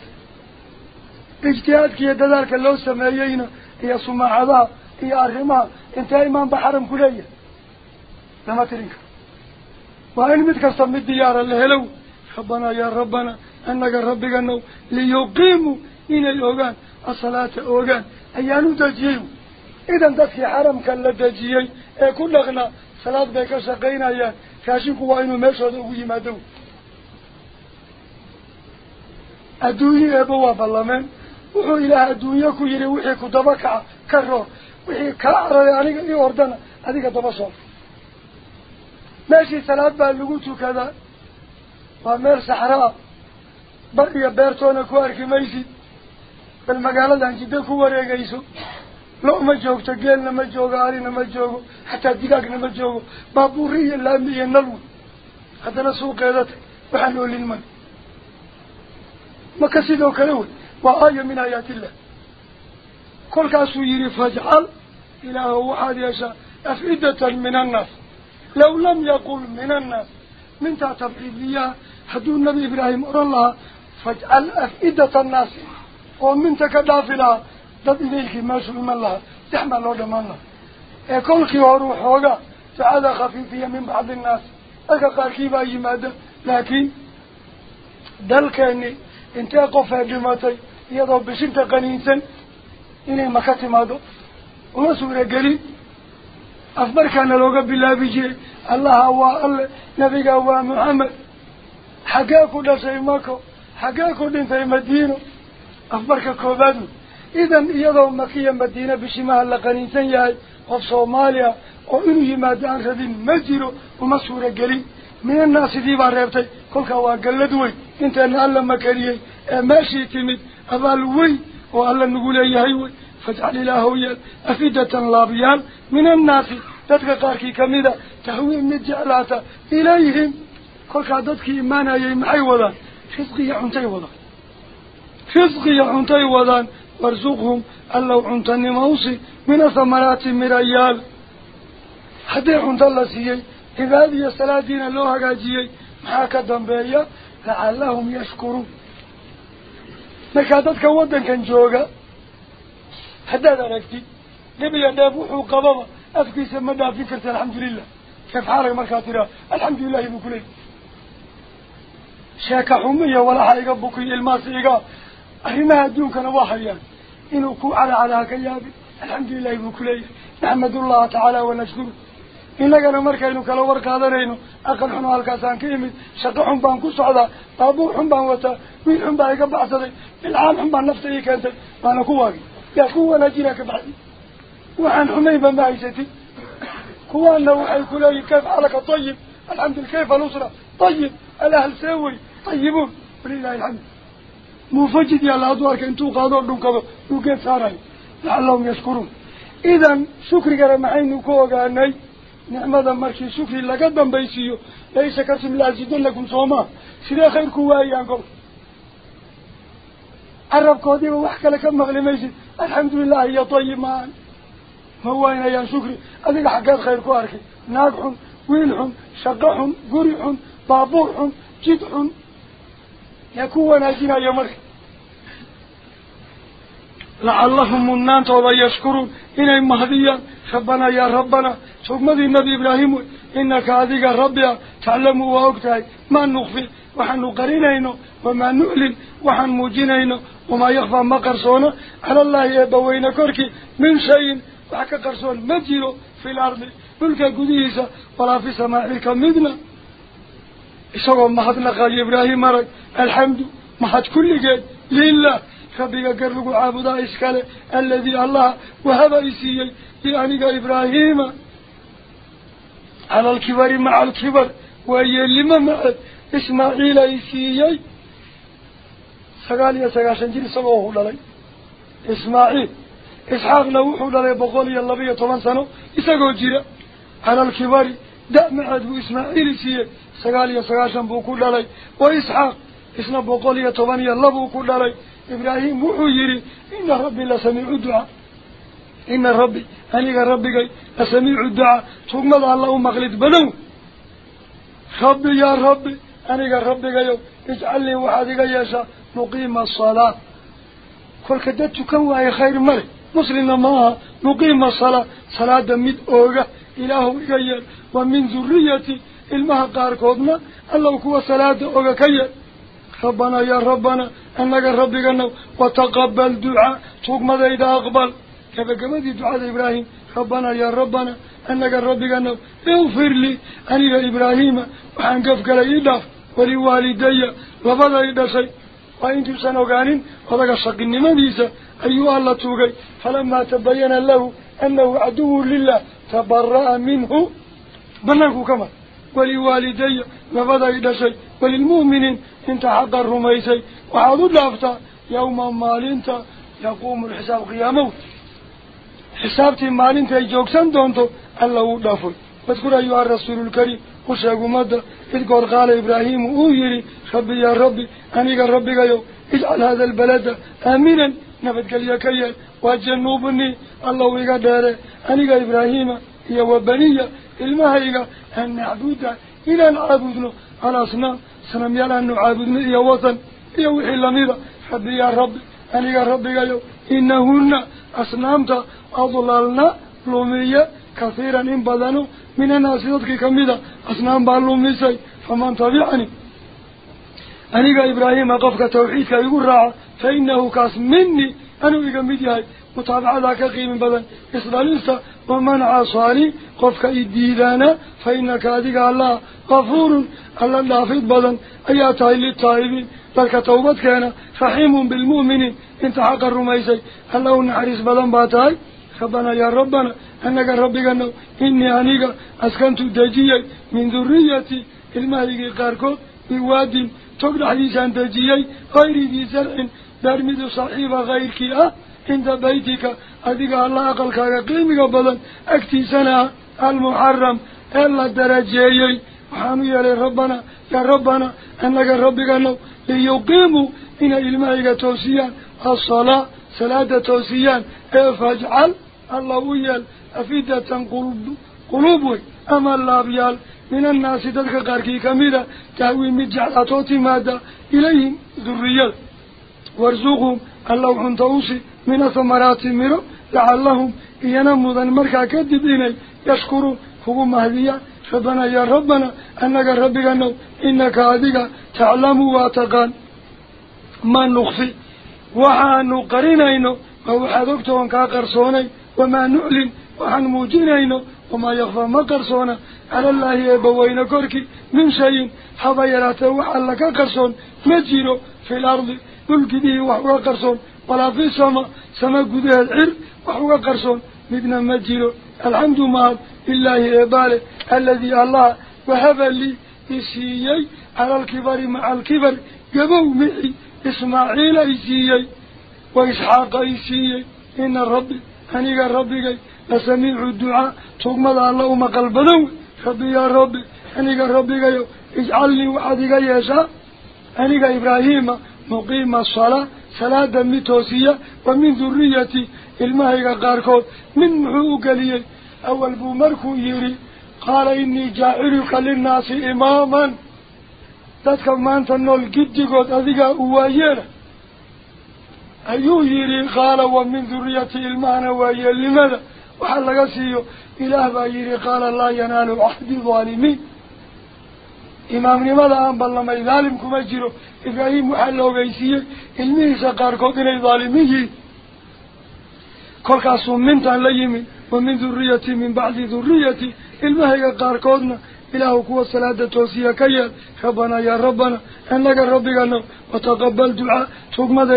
اجتهادك يدادارك اللو سمايينا هي صمع عذاب هي أرهمها انت إيمان بحرم كلية. لما ترينك. وإن متكستم الديار اللي هلو ربنا يا ربنا أنك ربك أنه ليقيموا إن الأوغان الصلاة أوغان. أيانو تجيهم إذا انت حرم كلا تجيهي إيه كل أغنى. صلاة بيك شقينا يا كاشيكو وإنو ميشهد أقوي مادو الدنيا أبوا roor wixii kaa cararay aniga io ordana adiga daba soo meeshii salaad baa lagu tukadaa waa meel saxro ah bar iyo beertoona ku arki maysid bal magaaladan jiddo ku wareegayso joogo arina ma joogo xataa digaagna ma joogo baabuuri iyo laami iyo nalwi haddana suuqeeda tag waxaan oolin man maka sidoo kale wey وآية من آيات الله. كل كاسو يري فاجعل إله وحاد يشاء أفئدة من الناس. لو لم يقل من الناس. من تبعيدية حدو النبي إبراهيم أرى الله فاجعل أفئدة الناس. ومن إليك ما سلم الله تحمل الله الله إيه كل كي وروح وقع فعلا خفيفية من بعض الناس قال كيف أي مادة لكن دلكني intee qof ee dhimatay iyadoo bishinta qaniinsan inay maka timaado uma suuragelin afbarkaana looga bilaabi jiray allaha waa alle nabiga waa maxamed xaggee ku dhashay mako xaggee ku dhintay madiino afbarka koobaad wey madiina bishimaha la qaniinsan yahay qof soomaaliya oo inuu yimaado aan rabin ma jiro uma suuragelin من الناس دي باربتي كل كوا قلدوي إنت أن الله مكريه ماشي تمد أبالوي والله نقول يهيوي فاجعل الله أفيدة لابيان من الناس تتقاركي كميدة. تهوي من الجعلات إليهم. كل كادتك إيمانا يمحي وضان فزقي عنتي وضان فزقي عنتي وضان وارزقهم اللو عنتني موصي من ثمرات مريال حتى عند الله سيي إذا هذه السلاة دين اللوها قاجيي محاك الدنبايا لعلهم يشكروا نكادتك ودن كان جوغا. حتى هذا نكتي نبي يدابوحوا قبضة أفكي سمدها فكرة الحمد لله. كيف حالك مركاترا الحمد لله بكله شاك حمية ولا حالك بكي الماسيقى أحمد دون كان واحيا يعني. إنه كو على على كيابي الحمد لله بكلية نحمد الله تعالى ونشكره. إنه كان مركين كالورك هذا رينو أقل حنو الكاسان كيمي. شطو حنبان كو سعدا طابو حنبان وطا. مين حنبان يقبع صدي بالعام حنبان نفسي كانت فانا كواقي يا كوة نجينا كبعدي. وعن حميبا معيشتي كوة نوع الكلية كيف حالك؟ طيب. الحمد لله. كيف الأسرة طيب. الأهل سوي. طيبون. ولله الحمد. Uu geed saarayo lacallahum yashkuruun idan shukrigana maxaynu ku ogaanay nicmada markii shukri laga dambaysiiyo laysa kasim laazidanakum sooma sidee khayrku waayaan kol carabkoodiiba wax kale ka maqli maysid alxamdulilah iyo tayib maan ma waynayaan shukri adiga xaggeed khayr ku arkay naag xun wiil xun shaqo xun guri xun baabuur xun jid xun يكون أجنى يمر لعلهم النانت ولا يشكرون. إن المهدية ربنا يا ربنا. شوف ما ذي النبي إبراهيم إنك هذه الربية تعلم وأكتعي ما نخفي. وحن نقرنين وما نؤلم. وحن موجينين وما يخفى. ما قرصونا على الله يبوين كركي من شيء. وحكا قرصون. مجيرو في الأرض. بلك قديسة. ولا في سماعك مدنة. Mahadnaqayo ibraahim arag alxamdu mahad kulligeed lilah rabbiga gar lagu caabudaa iskale aladii allah wahaba isiiyey li aniga ibraahiima cala alkibari maca alkibar waa yeellimo maceed ismaaciil ay siiyey sagaal iyo sagaashan jir isagoo uu dhalay ismaaciil isxaaqna wuxuu dhalay boqol iyo laba iyo toban sano isagoo jira cala alkibari dhalay wa isxaaq isna boqol iyo toban iyo labuu ku dhalay ibraahim wuxuu yidhi ina rabbi la samiicu ducaa ina rabbi aniga rabbigay la samiicu ducaa tugmada alla u maqlid badow rabbi yaa rabbi aniga rabbigayow ijcalnii waxaad iga yeeshaa muqiima asalaa kolka dad tukan waaye khayr male muslimna ma aha muqiima asalaa salaada mid ooga إلههم كير ومن ذريتي إلمها قاركوضنا الله كوى صلاة أغا كير ربنا يا ربنا أنك ربي أنه وتقبل دعاء. توق ماذا إذا أقبل؟ كيف كما دي دعاء إبراهيم؟ ربنا يا ربنا أنك ربي أنه اغفر لي. أن إلى إبراهيم. وحنقفك لإدف ولوالدي. وفضل إدخي وإن تبسان أغانين وذلك الشقين ما بيسا أيها الله توقي فلما تبين له أنه عدو لله تبرأ منه بناكو كما. ولوالدي لبدا إدسي وللمؤمنين انت حق الرميسي وعادوا لافتا يوما مالنتا يقوم الحساب قيامه. حسابتي مالنتا يجوكسان دونتو الله دافل. واذكر أيها الرسول الكريم وشاقوا مدى إذ قال إبراهيم أويري ربي يا ربي أنيق ربي يو اجعل هذا البلد نفت قال كيال وجنوبني الله ويقدر أنيق إبراهيم يا وبنية المهيقة أن نعبد إلى نعبدنا على أصنام سنم يلا أن نعبدنا يا وطن يا وحي لميرا ربي يا ربي أنيق ربي يو إنهن أصنامتا أضلالنا لومية كثيرا إن بدنوا من أنيق إبراهيم قفك توحيدك يقول راعة فإنه كاس مني. أنو إقمدي متابعة ذاك قيم بدن إسرائيلسا ومن عصاني قفك إديدانا فإنك أديك الله غفور. الله لافظ بدن أياتها للطائبين تلك توبت كان رحيم بالمؤمنين انت حق الرميسي الله نحرس بدن باتاي. ربنا يا ربنا. أنك ربك أنه إني أنيك أسكنت دجيي من ذريتي. المهيك قاركو. بواد تقل حديثان دجيي غير ذي زرع درمد صحيب غيرك عند بيتك أذيك الله أقلك قيمك بدن أكتي سنة المحرم. إلا درجيي. وحانو يا ربنا. يا ربنا. أنك ربك أنه ليقيموا. إن المهيك توسيان الصلاة. صلاة توسيان فاجعل الله ويال. أفيدة قلوب. قلوبه أما اللابيال من الناس تلك قاركي كميدة تهوي مجعلاتوتي مادة إليهم ذريات. وارزوقهم الله حنتوسي من ثمرات مرو لعلهم ينمضا مركا كدب إلي يشكروا هو مهدية. ربنا يا ربنا أنك ربك أنه إنك هذيك تعلم واتقان. ما نخفي. وحان قرينينو ووحا دكتون كاقرصوني. وما نعلن. وحن موجينينو وما يخفى ما قرصونا. على الله يبوين كوركي. من شيء حظا يراته وحا لك قرصون مجيرو في الأرض. به وحوى قرصون ولا في السماء سما قده العر وحوى قرصون مدنا مجيرو الحمد مال الله يبالي الذي الله وهب لي. إسيي على الكبر مع الكبر. قبو معي. إسماعيل إسيي وإسحاق إسيي إن ربي أنيق ربي لسميع الدعاء. ربي يا ربي أنيق ربي اجعلني وحدك يسا. أنيق إبراهيم مقيم الصلاة صلاة متوسية ومن ذريتي المهيق قاركوت. من محوق لي أول بومركو يري. قال إني جاعلك للناس إماما. تذكر ما أنت النول وحل قسيه إله بايري قال لا ينال عهد ظالمين إمام لماذا أنبال لما ظالم كما جيرو. إبراهيم وحل وقيسيه الميه سقار كوكنا ظالميه كل كاسو من تنليمي ومن ذريتي من بعد ذريتي. المهيق قاركودنا إله كوى الصلاة توسيا كيال ربنا يا ربنا أنك ربك أنه وتقبل دعاء. تقمد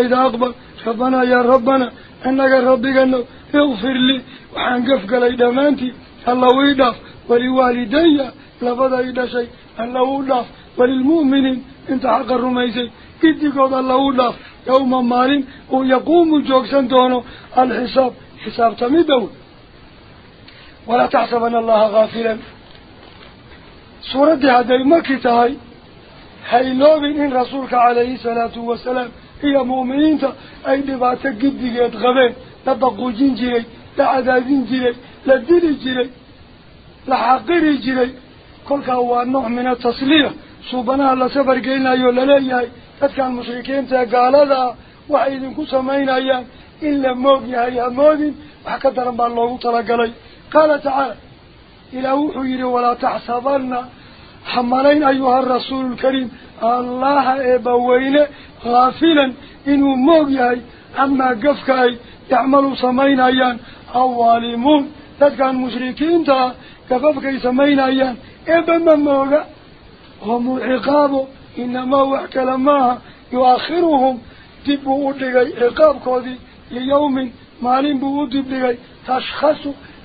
إذا أقبل ربنا يا ربنا أنك ربك أنه اغفر لي وحنقفك لإذا مانتي الله ويدف ولوالدي لفضا شيء الله ويدف وللمؤمنين انت حق الرميسي كدي قد الله ويدف يوم مالين ويقوم جوكسن دونه الحساب حساب تميدون ولا تحسبن الله غافلا سورة هذا المكي تهي هيلوبين إن رسولك عليه الصلاة والسلام هي لعذابين جري لدلي جري لحقيري جري كل هو نوع من التصلية سبحانه الله سفر قيلنا يولا ليهي أتكى المشركين تقال هذا وحيدين كسمين أيام إلا موقيها يا مودين وحكا رمى الله تلقى قال تعالى إلى وحير ولا تحسبن حملين أيها الرسول الكريم. الله إبوين غافلا. إنه موقيهي أما قفكاي يعملوا سمين أيان الظالمون تدكان مشركين تا كففك سمين أيان إبما موغا هم عقابه إنما هو كلماها يؤخرهم دبوا لغي عقاب كودي ليوم مالين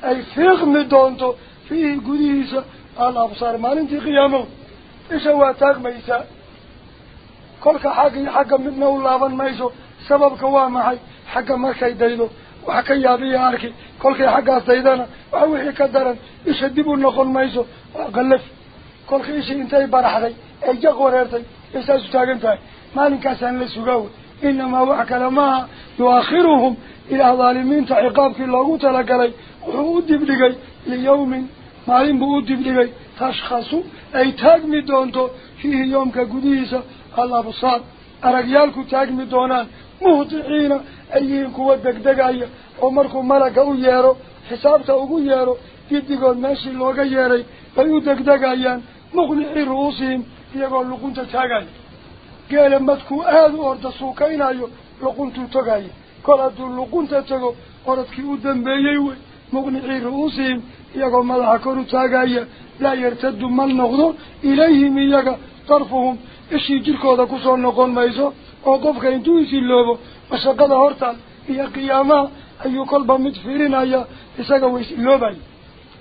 ay fiiqmi doonto fiihi gudihiisa al absaar maalintii qiyaamo isha waa taagmaysaa kolka xagga iyo xagga midna u laaban mayso sababka waa maxay xagga markay daydo وحكا يابي ياركي كل كي حقا سيدانا وحوحي كدرا يشدبو النقل ميسو وقلف كل كي يشي انتهي برحضي اي جغور ارتي يساسو تاقنتهي مالن كاسان لسو قوي إنما وحكا لما يؤخرهم إلى ظالمين تعقابك اللغو تلقلي وحوودي بلغي ليوم مالن بوودي بلغي تشخصو اي تاقمي دونتو فيه يومك قديسة الله بصاد أرقيالكو تاقمي دونان دونان مهطعين أيين كوة دقدقايا ومركو ملك أو يارو حسابته أو يارو يدقون ماشي اللوغا ياري فيو دقدقايا مغنعي رؤوسهم يقول لقنت تاقايا قال مدكو آذو أرد سوكين kol hadduu luqunta tago oradkii u dambeeyey wey muqnicii ru'uusihim iyagoo madaxa kor u taagaya laa yartadu ma noqdo ilayhim iyaga darfuhum ishii jirkooda kusoo noqon mayso oo qofka intuu isiloobo mashaqada hortaan iyo qiyaamaha ayuu kolba mid fiirinaya isaga way isiloobaya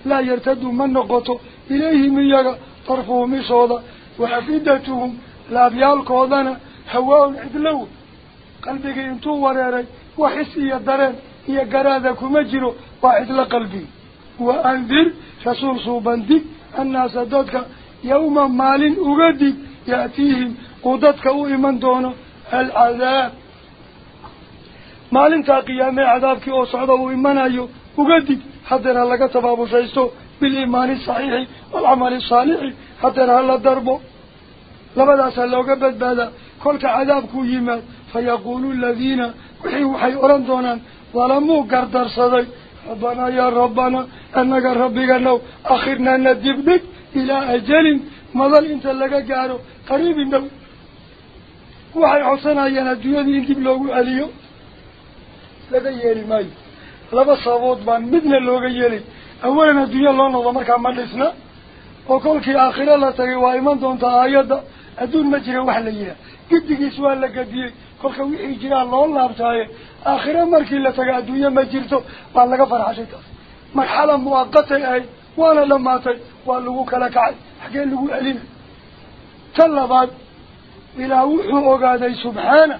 laa yartadu ma noqoto ilayhim iyaga darfuhum ishooda waafidatuhum laabyaalkoodana hawaa-un cidlow qalbigii intuu wareeray وحس إيا درين إيا قرادة كمجرو واحد لقلبي وأنذر رسول صوبان الناس دودك يوما مال أغدي يأتيهم قدتك إيمان دونه العذاب. مال تاقيام عذابك أو صعده إيمان أيو أغدي حتى لك تباب شيستو بالإيمان الصحيح والعمل الصالح. حتى هلا دربو. لبدا سلوك بدبادا كلك عذابك يمان فيقول الذين وحي وحي أرندونا ظلموا قردر صدي. ربنا يا ربنا أنك ربك أنه أخرنا ندب بك إلى أجل. مظل لك وحي حسنا يندو يدي انتب لوغو عليو لك يالي ماي لبا صابوت بان مدن اللوغو يالي أولا الدنيا الله نظمر كان ملسنا وكل كي آخرة لا تغي وايمان دونتا آيات أدون مجرى وحليها قد سؤال لك ديه kolka wixii jiraa loo laabtaaye aakhire markii la taga adduunye ma jirto baa laga farxashay taas marxala muwaqatay ahayd waana dhamaatay waa lagu kala kacay xaggee lagu celina tan labaad إله وحو أغادي سبحانه.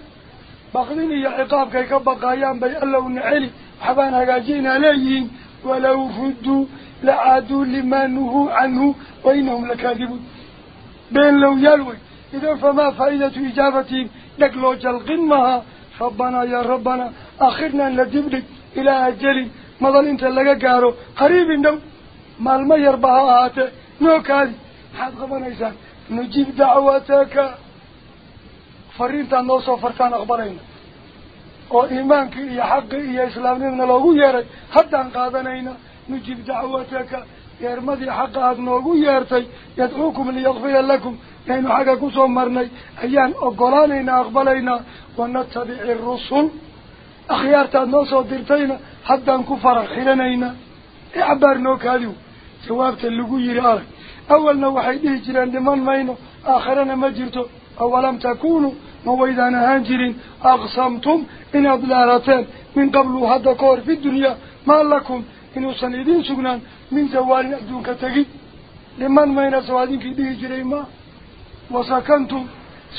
بقضيني يا عقاب كيك بقايان بي ألا ونعلي حبانا هكاجين عليهم. ولو فدوا لعادوا لما نهوا عنه وإنهم لكاذبون. بين لو يلوي. إذن فما فائدة إجابتهم. نقلوج الغنمها ربنا يا ربنا أخرنا لدبرك إلى أجل. مظل إنت لك كارو قريب إنهم ما المير بها آتي نوكاذي حد غبنا إذن نجيب دعواتك. فرينتا نوصو فرتان أخبرين وإيمانك إيا حق إيا إسلامنا لوغو ياري حتى انقاذنينا نجيب دعواتك يا رمضي حق هذا نوغو يارتي يدعوكم ليغفر لكم لأنه حقا كسو مرني أيان أقلانينا أقبلينا ونتبع الرسل أخيارتا نوصو ديرتينا حتى نكفر حينينا إعبار نوك هذيو جوابت اللقو يرآلك أولنا وحيده جيران لمن مينو آخرنا ما جرتو أولم تكونوا مويدان هانجرين أقسمتم إن أبلالتين من قبل هذا كور في الدنيا ما لكم إنو سنيدين سقنان من زوال أدونك تجي لمن مين سوادين في ديه جرين ما وسكنتم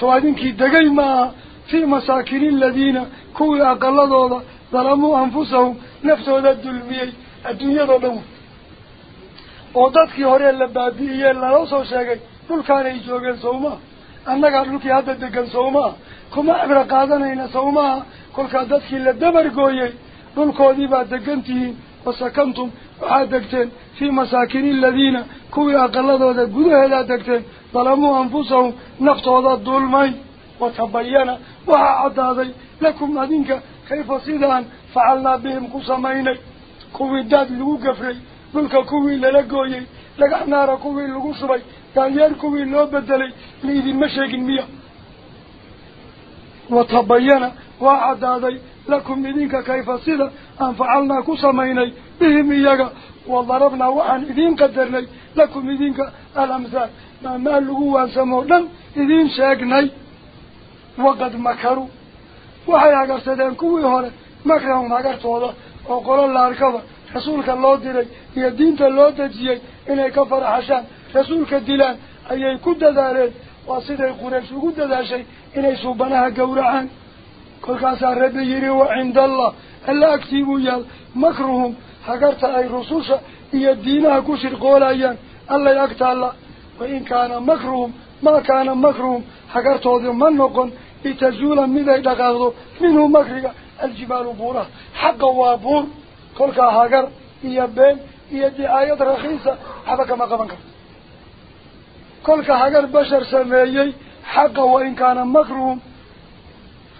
سوادين كي دقي ما في مساكن الذين كوي أقلدوا ظلموا أنفسهم نفسه ذا الدلمية الدنيا ظلموا ودadkii hore la baabi'iyey lala soo sheegay dhulkaanay joogeen sawmaa أنك أدلوك هذا الدقن سوما كما أبرا قادنين سوما كل كادتك إلا الدبر قوي. بلقوا ذيبا دقنتهم وسكنتم. وعادكتين في مساكن الذين. كوي أقلدوا ذا هذا دقتين. ظلموا أنفسهم. نقطوا ذا الظلمي وتبين وعاد هذا لكم مدينك كيف صيدان فعلنا بهم قسمين. كوي داد لغو قفري. بلقوا كوي للقوي. لقع نار كوي لغو كان يركب اللو بدلي ليدي مشيق المية وتبين واحد هذا لكم منك كيف صدى أن فعلنا كسميني بهم إياك وضربنا وعن إذين قدرني لكم إذينك الأمثال ما مالقوا عن سمعنا إذين شاقني وقد مكروا وحي أقصدين كوي هوري مكرهم أقصد هذا وقال الله أركض رسولك الله ديري يدينت الله تجيي إنه كفر حشان rasuulka dilaan ayay ku dadaaleen waa siday quraysh ugu dadaashay inay suubanaha gowracaan kolkaasaa rabbi yidhi wa cinda allah alla agtii buu yaal makruhum hagarta ay rususha iyo diinaha ku shirqoolayaan allay agtaalla wain kaana makruhum maa kaana makruhum hagartoodii ma noqon لتزول من كلك هاجر هي بين هي دعاية رخيصة حبك ما قبنك كلك هاجر بشر سميي حق وإن كان مكروم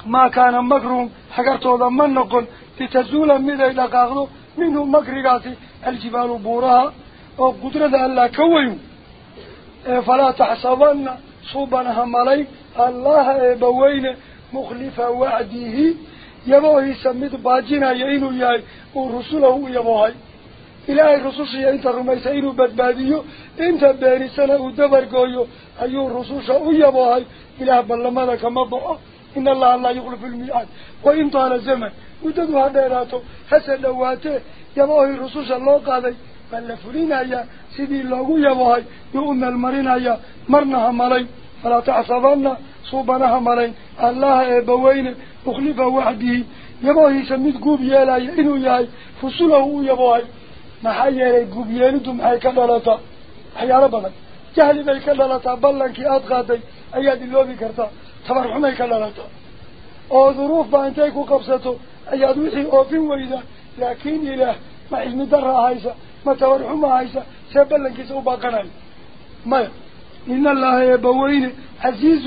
ما كان مكروم حقرتو ضمن نقل لتزول من ذي دقاغدو منه مكرقات الجبال بورها وقدرة الله كوين فلا تحسبن صوبنا همالي الله سميد ياي يبوهي إلهي رسوشي أنت رميس إنو بدباديو أنت باني سنة ودبر قويو أيو رسوشا يبوهي إله بلماذا مضوء إن الله لا يغلف الميعاد. وإن طال الزمن وددوها ديراتو حسن لواته يبوهي رسوشا الله قاضي فلفلين أيا سيدي الله يبوهي يؤمن المرين أيا مرنها ملي فلا تعصبنا صوبناها ملين الله إبوين مخلف وحده. يبوه سميت قوب يالاي إنو ما حي لي قبيان دم حي كذلطة حي ربنا جهل ما يكذلطة بل إنك أتغادي أياد الله بكرتا تبرح ما يكذلطة أو ظروف ما أنتيكو قبسته أياد وحي في ويدا لكن إله ما علم درها هايسا ما تبرح ما هايسا سيبال إنك سوباقنا ما إن الله يبويني عزيز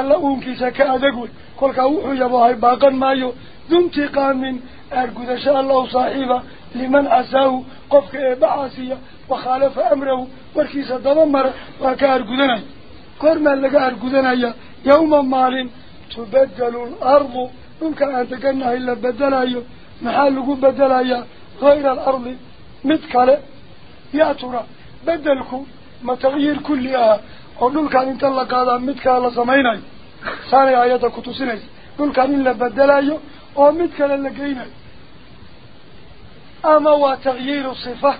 ألا أنكس كأدقل كل كوحو يبوهي باقا مايو. ذو انتقام أرقد شاء الله صاحبه. لمن عساه قفك بعاسية وخالف أمره. وركيس دممر وكأرقدنا كورما لك أرقدنا يوم مال تبدل الأرض. ممكن أن تكنها إلا بدلايو محال بدلايا غير الأرض. مثكالة يا ترى. بدلكم ما تغيير كلها أقول كان إنت الله قادة متك الله سمعيني سارة آياتك كتوسيني أقول كان إلا بدل أيو أو متك للقيني أما هو تغيير الصفة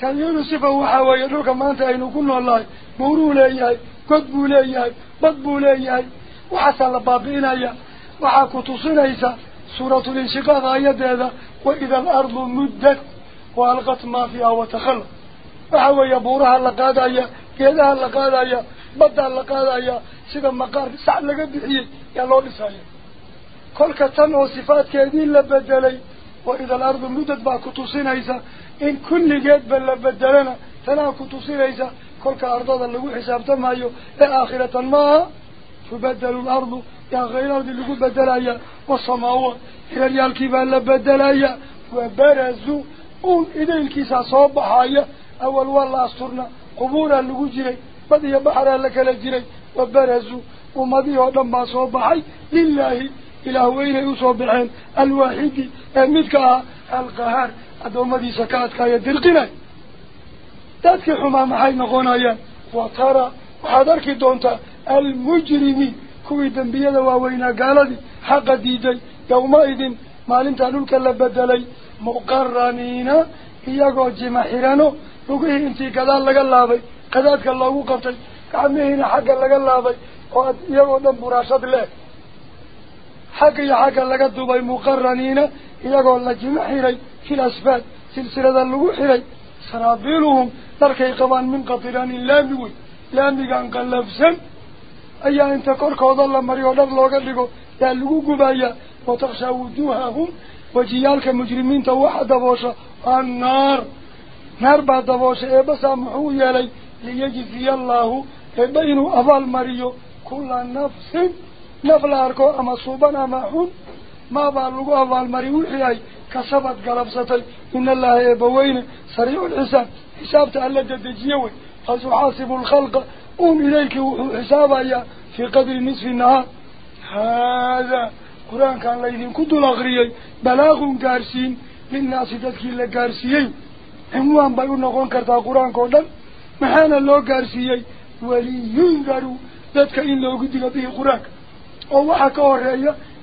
تغيير الصفة هو حوايا يدرك كما أنت أين كنا الله مرول أيهاي قدبول أيهاي بدبول أيهاي وحسن لبابين أيها وحا كتوسيني سورة الانشقاق آيات هذا وإذا الأرض مدت وألغت ما فيها وتخلق waxa weeye buuraha la qaadaya geedaha la qaadaya baddaa la qaadaya sida maqaar sac laga bixiyey yaa loo dhisaya kolka tan oo sifaadkeedii la bedelay wa ida alardu muddad baa ku tusinaysa in kulligeedba la bedelana tanaa ku tusinaysa kolka ardada lagu xisaabtamayo ee aakhiratan maaha tubadelu lardu yaa hayr ardi lagu bedelaya wasamaawaat hiraryaalkii baa la bedelaya wa barazu uun idaylkiisaa soo baxaya awal waa la asturna qubuuraa lagu jiray bad iyo baxraa la kala jiray wa barazu ummadihii oo dhan baa soo baxay lilaahi ilaah weynay usoo baxeen alwaaxidi ee midka ah alqahaar addoommadiisa ka adkaaya dirqinay dadkii xumaa maxay noqonayaan wa tara waxaad arki doontaa almujrimiin kuwii dembiyada waaweynaa gaaladii xaqa diiday yawma-idin maalintaa dhulka la bedelay muqaraniina iyagoo jima xirano وقيه انتي كذال لغا اللابي قذاتك اللوغو قفتي كعميهنا حقا لغا اللابي وقد يغوضن براشد له حقا حقا لغا دوباي مقرنين يغوض لجمع حيري في الأسباد سلسلة اللوغو حيري سرابيلهم تركي قبان من قطران اللامي لامي كان قلبسن ايا انت كوركو ظل مريو لغلوغا لغو يغوضن قبايا وتخشى وجوههم وجيالك مجرمين توحد بوشا النار نار بعد دبوش إيه بس أمحو يلي ليجزي الله بين أفال مريو كل نفس نفل أركو أما صوبان أمحون ما بالغو أفال مريو حياي كسبت قلبستي إن الله يبوين سريع الحسان حسابت ألا جديجيوي فسحاسب الخلق أم إليك حسابا في قبل نصف النهار. هذا قرآن كان ليهن كدو الأغريي بلاغ كارسين للناس تذكي لكارسيين عنوان بيقول نقول كرتا قرآن كودن محانا لو قارسيين ولينذروا ذاتك إن لو قدل به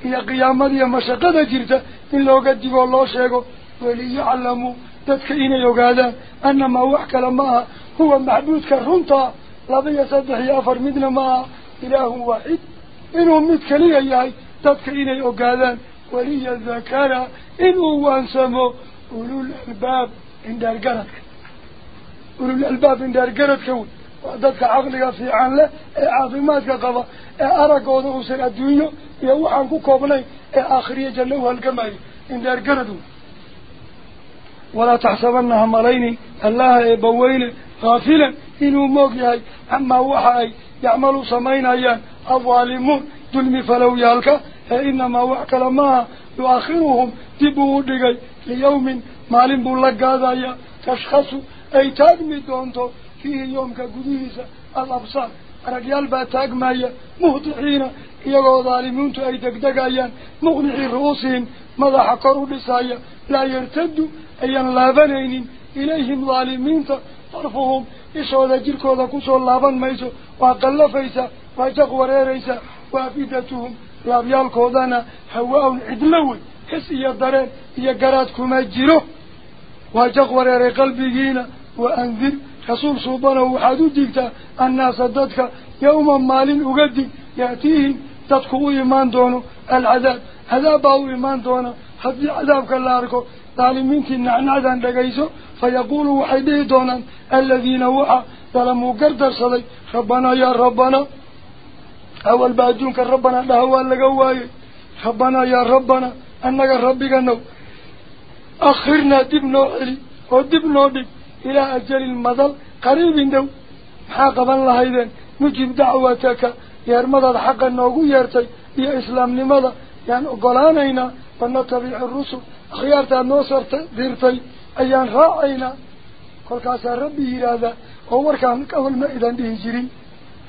iyo qiyaamadiiyo mashaqada jirta in looga digo loo sheego waliyaclamuu dadka inay ogaadaan annamaa wax kale ma aha huwa maxbuudka runtaa laba iyo saddex iyo afar midna ma aha ilaahun waaxid inuu mid keliya yahay dadka inay ogaadaan waliya dakara inuu waansamo ulul albaab إن دار جرتك أول الألباب إن دار جرتك وأدتك عقلك في عن له إيه عظيماتك قضى إيه أراك وضعوس الدنيا إيه يوح عنك كوبني آخرية جلوها القمعي إن دار جرده ولا تحسبنها مليني الله يبويني غافلا. إنه موقعي عما وحاي يعملوا سمين أيان الظالمون. دلمي فلو يالك. إنما وحك لما يؤخرهم. تبهوا ليوم gaadaya tashkhasu ay taagmi doonto fiihi yoomka gudihiisa alabsaar aragyaal baa taagmaya muhdixiina iyagoo dhaalimiintu ay degdegayaan muqnixii ru'uusihim madaxa kor u dhisaya laa yartadu ayaan laabanaynin ilayhim dhaalimiinta darfuhum ishooda jirkooda kusoo laaban mayso waa qallafaysa waa jaq wareeraysa wa afidatuhum laabyaalkoodana hawa-un cidlo wey xis iyo dareen iyo garaad kuma jiro واجغور يري قلبينا وأنذر. رسول صوبنا وحدو ديكتا الناس ضدك يوما مالين اوغدي يأتيهم تدخو إيمان دونو العذاب. هذا أو إيمان دونو. حد عذاب كلاركو ظالمين كنا نعدان دقيسو فيقولوا وحيدي دونا الذين وعا. ظلموا قردر صلي ربنا يا ربنا. أول بادون كان ربنا لهوال لقواي ربنا يا ربنا. أنك ربك النوم أخرنا دبنا عري ودبنا دب إلى أجل المضل قريب دو. حاقب الله إذا نجيب دعواتك. يا المضل حقا نوغو يرتي يا إسلام لماذا يعني قلانينا فنطبع الرسل. خيارتا نوصر ديرتي أيان راعينا قل كاسا ربي إلى ذا ووركا منك أول ما إذا به جري.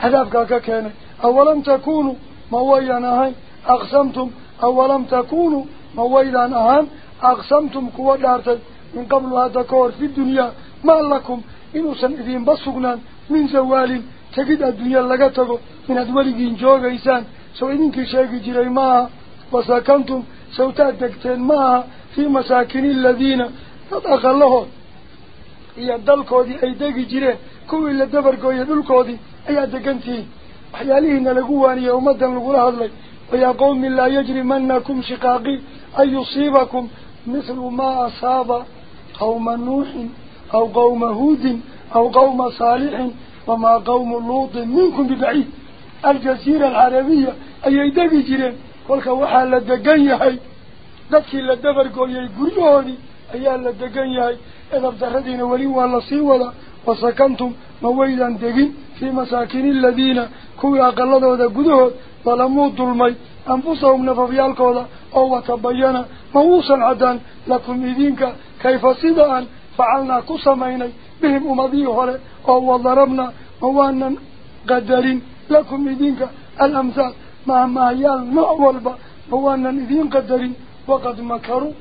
هدافك كان. أولم تكونوا. مويا نهي أقسمتم. أولم تكونوا. مويا نهي أقسمتم كوادارت من قبل هذا كور في الدنيا ما لكم؟ إنو سنئذين بسقنا من زوال تجد الدنيا لغتكو من أدوالكين جوغ إسان سو إنك شاك جري ماها وساكنتم سو تأدكتين ماها في مساكن الذين فتأخ الله يدل كودي أي داقي جري إلا لدبركو يدل كودي أي دقنتي حياليهن لقواني ومدن لقول هذلي ويا قوم لا يجري منكم شقاقي أن يصيبكم مثل ما أصاب قوم نوح أو قوم هود أو قوم صالح وما قوم لوط منكم ببعيد. الجزيرة العربية أي دقي جرين قولك وحال لدقين يهي. ذكي لدفر قول يقريوني. أي لدقين يهي. إذا افتردين وليوا لصيولا وسكنتم مويدا دقين في مساكن الذين كوي أقلده ذا قدهد ظلموا أنفسهم أنفسهم نففيالكوذا أو تبينا موسى عدن لكم يدينك كيف صدعا فعلنا كسمين بهم أمضيه أو ضربنا موانا قدرين. لكم يدينك الأمثال مع مايال معول موانا يدين قدرين. وقد مكروا.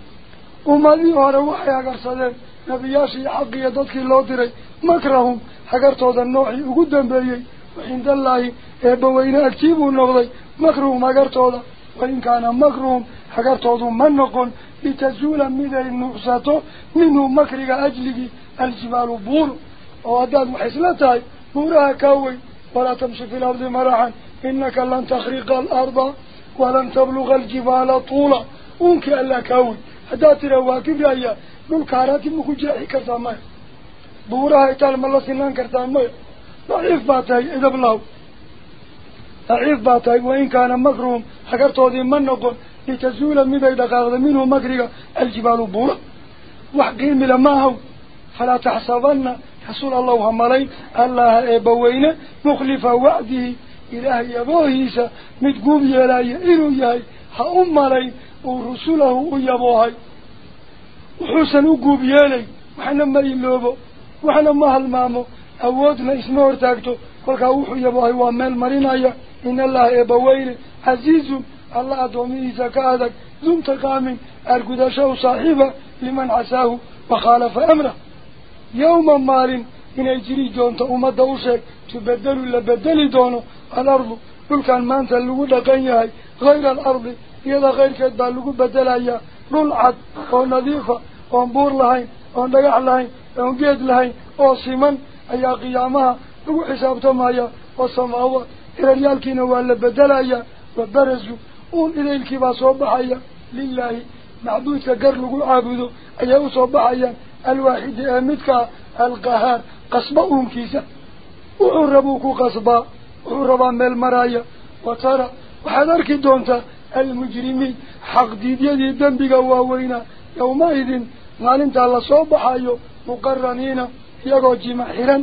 أمضيه روحي أقر نبي نبياشي حق يددك الله دري. مكرهم. حقرت هذا النوع وقدم بيي وحند الله يبوين أكتبوا النغضي مكرهم أقرت هذا وإن كان مكرهم حقرته من نقول لتزول من النقصته منه مكرك أجلك الجبال بور. وهذا محسلته بورها كوي. ولا تمشي في الأرض مراحا إنك لن تخرق الأرض ولن تبلغ الجبال طولا. أنك ألا كوي. هذا ترواك برأي من كارات مخجعي كرتامه الله إتال ملسلان كرتامه ضعيف باتاي. إذا بلاو. ضعيف باتاي. وإن كان مغروم حقرته من نقول لتزول من بيد قاغد منه مكرقة الجبال بورا. وحقين من ماهو فلا تحسبن حصول الله همالي الله إبوين مخلف وعده. إله يبوهيس متقوم يلاي إلو يهي هأم مالي ورسوله يبوهي وحسن أقوب يلاي وحنا مالي اللوبو وحنا مهل مامو. أودنا اسمه ارتاكتو وكاوحو يبوهي وامال مرينايا إن الله إبوين عزيزو الله أدوميه زكاة ذو انتقام أرقد شو صاحبه لمن عساه وخالف أمره. يوما مال إن يجري جونت أمد وشك تبدل لبدل دونه الأرض. كل كان ما أنت اللي قد غير الأرض. إذا غير كذب اللي بدل أيها رلعت ونظيفة ونبور لهين وندقع لهين ونقيد لهين وصيما أي قيامها لو حسابته مايا والسماوات قول إلى الكبا صباحيا لله معبودك قرلوا عابدوا أيه صباحيا الواحد أمدك القهار. قصبهم كيسا. وعربوك قصبا وعربا من المرايا وترى. وحذرك دونتا. المجرمين. حق ديد يدي دنبك واوينا يومئذ قال انت الله صباحيا مقرنين. يقو جمع حرا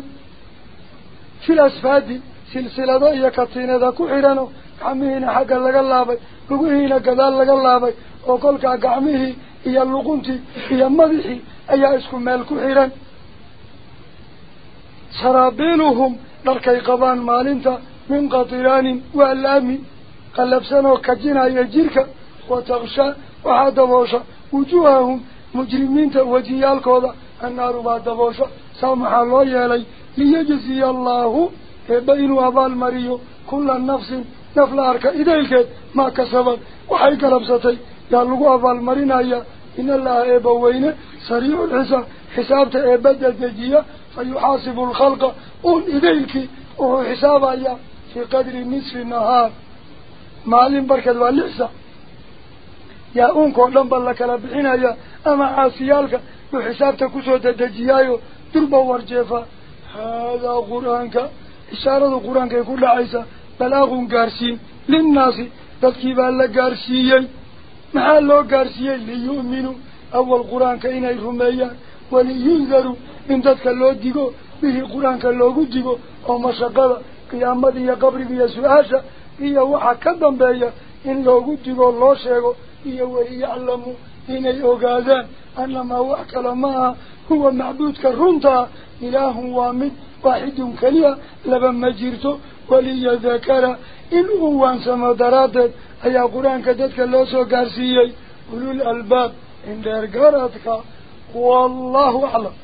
في الأسفاد سلسلة إيا كتين ذا كحرانو عمينا حق لغا اللابي لغوهينا كذال لغا اللابي وقلقا قعميه إيا اللقنتي إيا مضيحي أيا اسكو مالكو حيران سرابيلهم لركي قبان مالينتا من قطيران وعلامي قلبسانو كجينا يجيرك وتغشى وحادبوشا وجوههم مجرمين مجرمينتا وجيالكوضا النار وحادبوشا سامح الله يلي ليجزي الله بين أبا المريو كل النفس نفل أركا إذا ما كسبت. وحي قلبستي يا لغو أفال مرينايا. إن الله إبوين سريع الحساب. حسابت إبدا الدجية فيحاسب الخلق. أول إذا وهو حسابا في قدر نصف النهار. معلم بركة واللحسة. يا أنكو لنبا لك لبحينايا. أما عاسيالك. وحسابتك سودة دجيايو دربا ورجيفا. هذا بلاغ قارسين للناس تذكيبا لقارسيين محال لو قارسيين ليؤمنوا أول قرآن كإنا يرميان ولينذروا من ذاتك اللو ديقو به قرآن كاللو ديقو أو مشاقلا قيامة يا قبر يا سؤاشا إيا وحا كدن بيا إن لو ديقو الله شيقو إيا ويعلموا إن يوغادان أنما وحكلا معها هو معبود كالرنطة إله وامد واحد كليا لبما جيرتو إن هو سما درادت أي قرآن كدتك اللوسو قارسيي أولو الألباب إن دار قرأتك والله أعلم.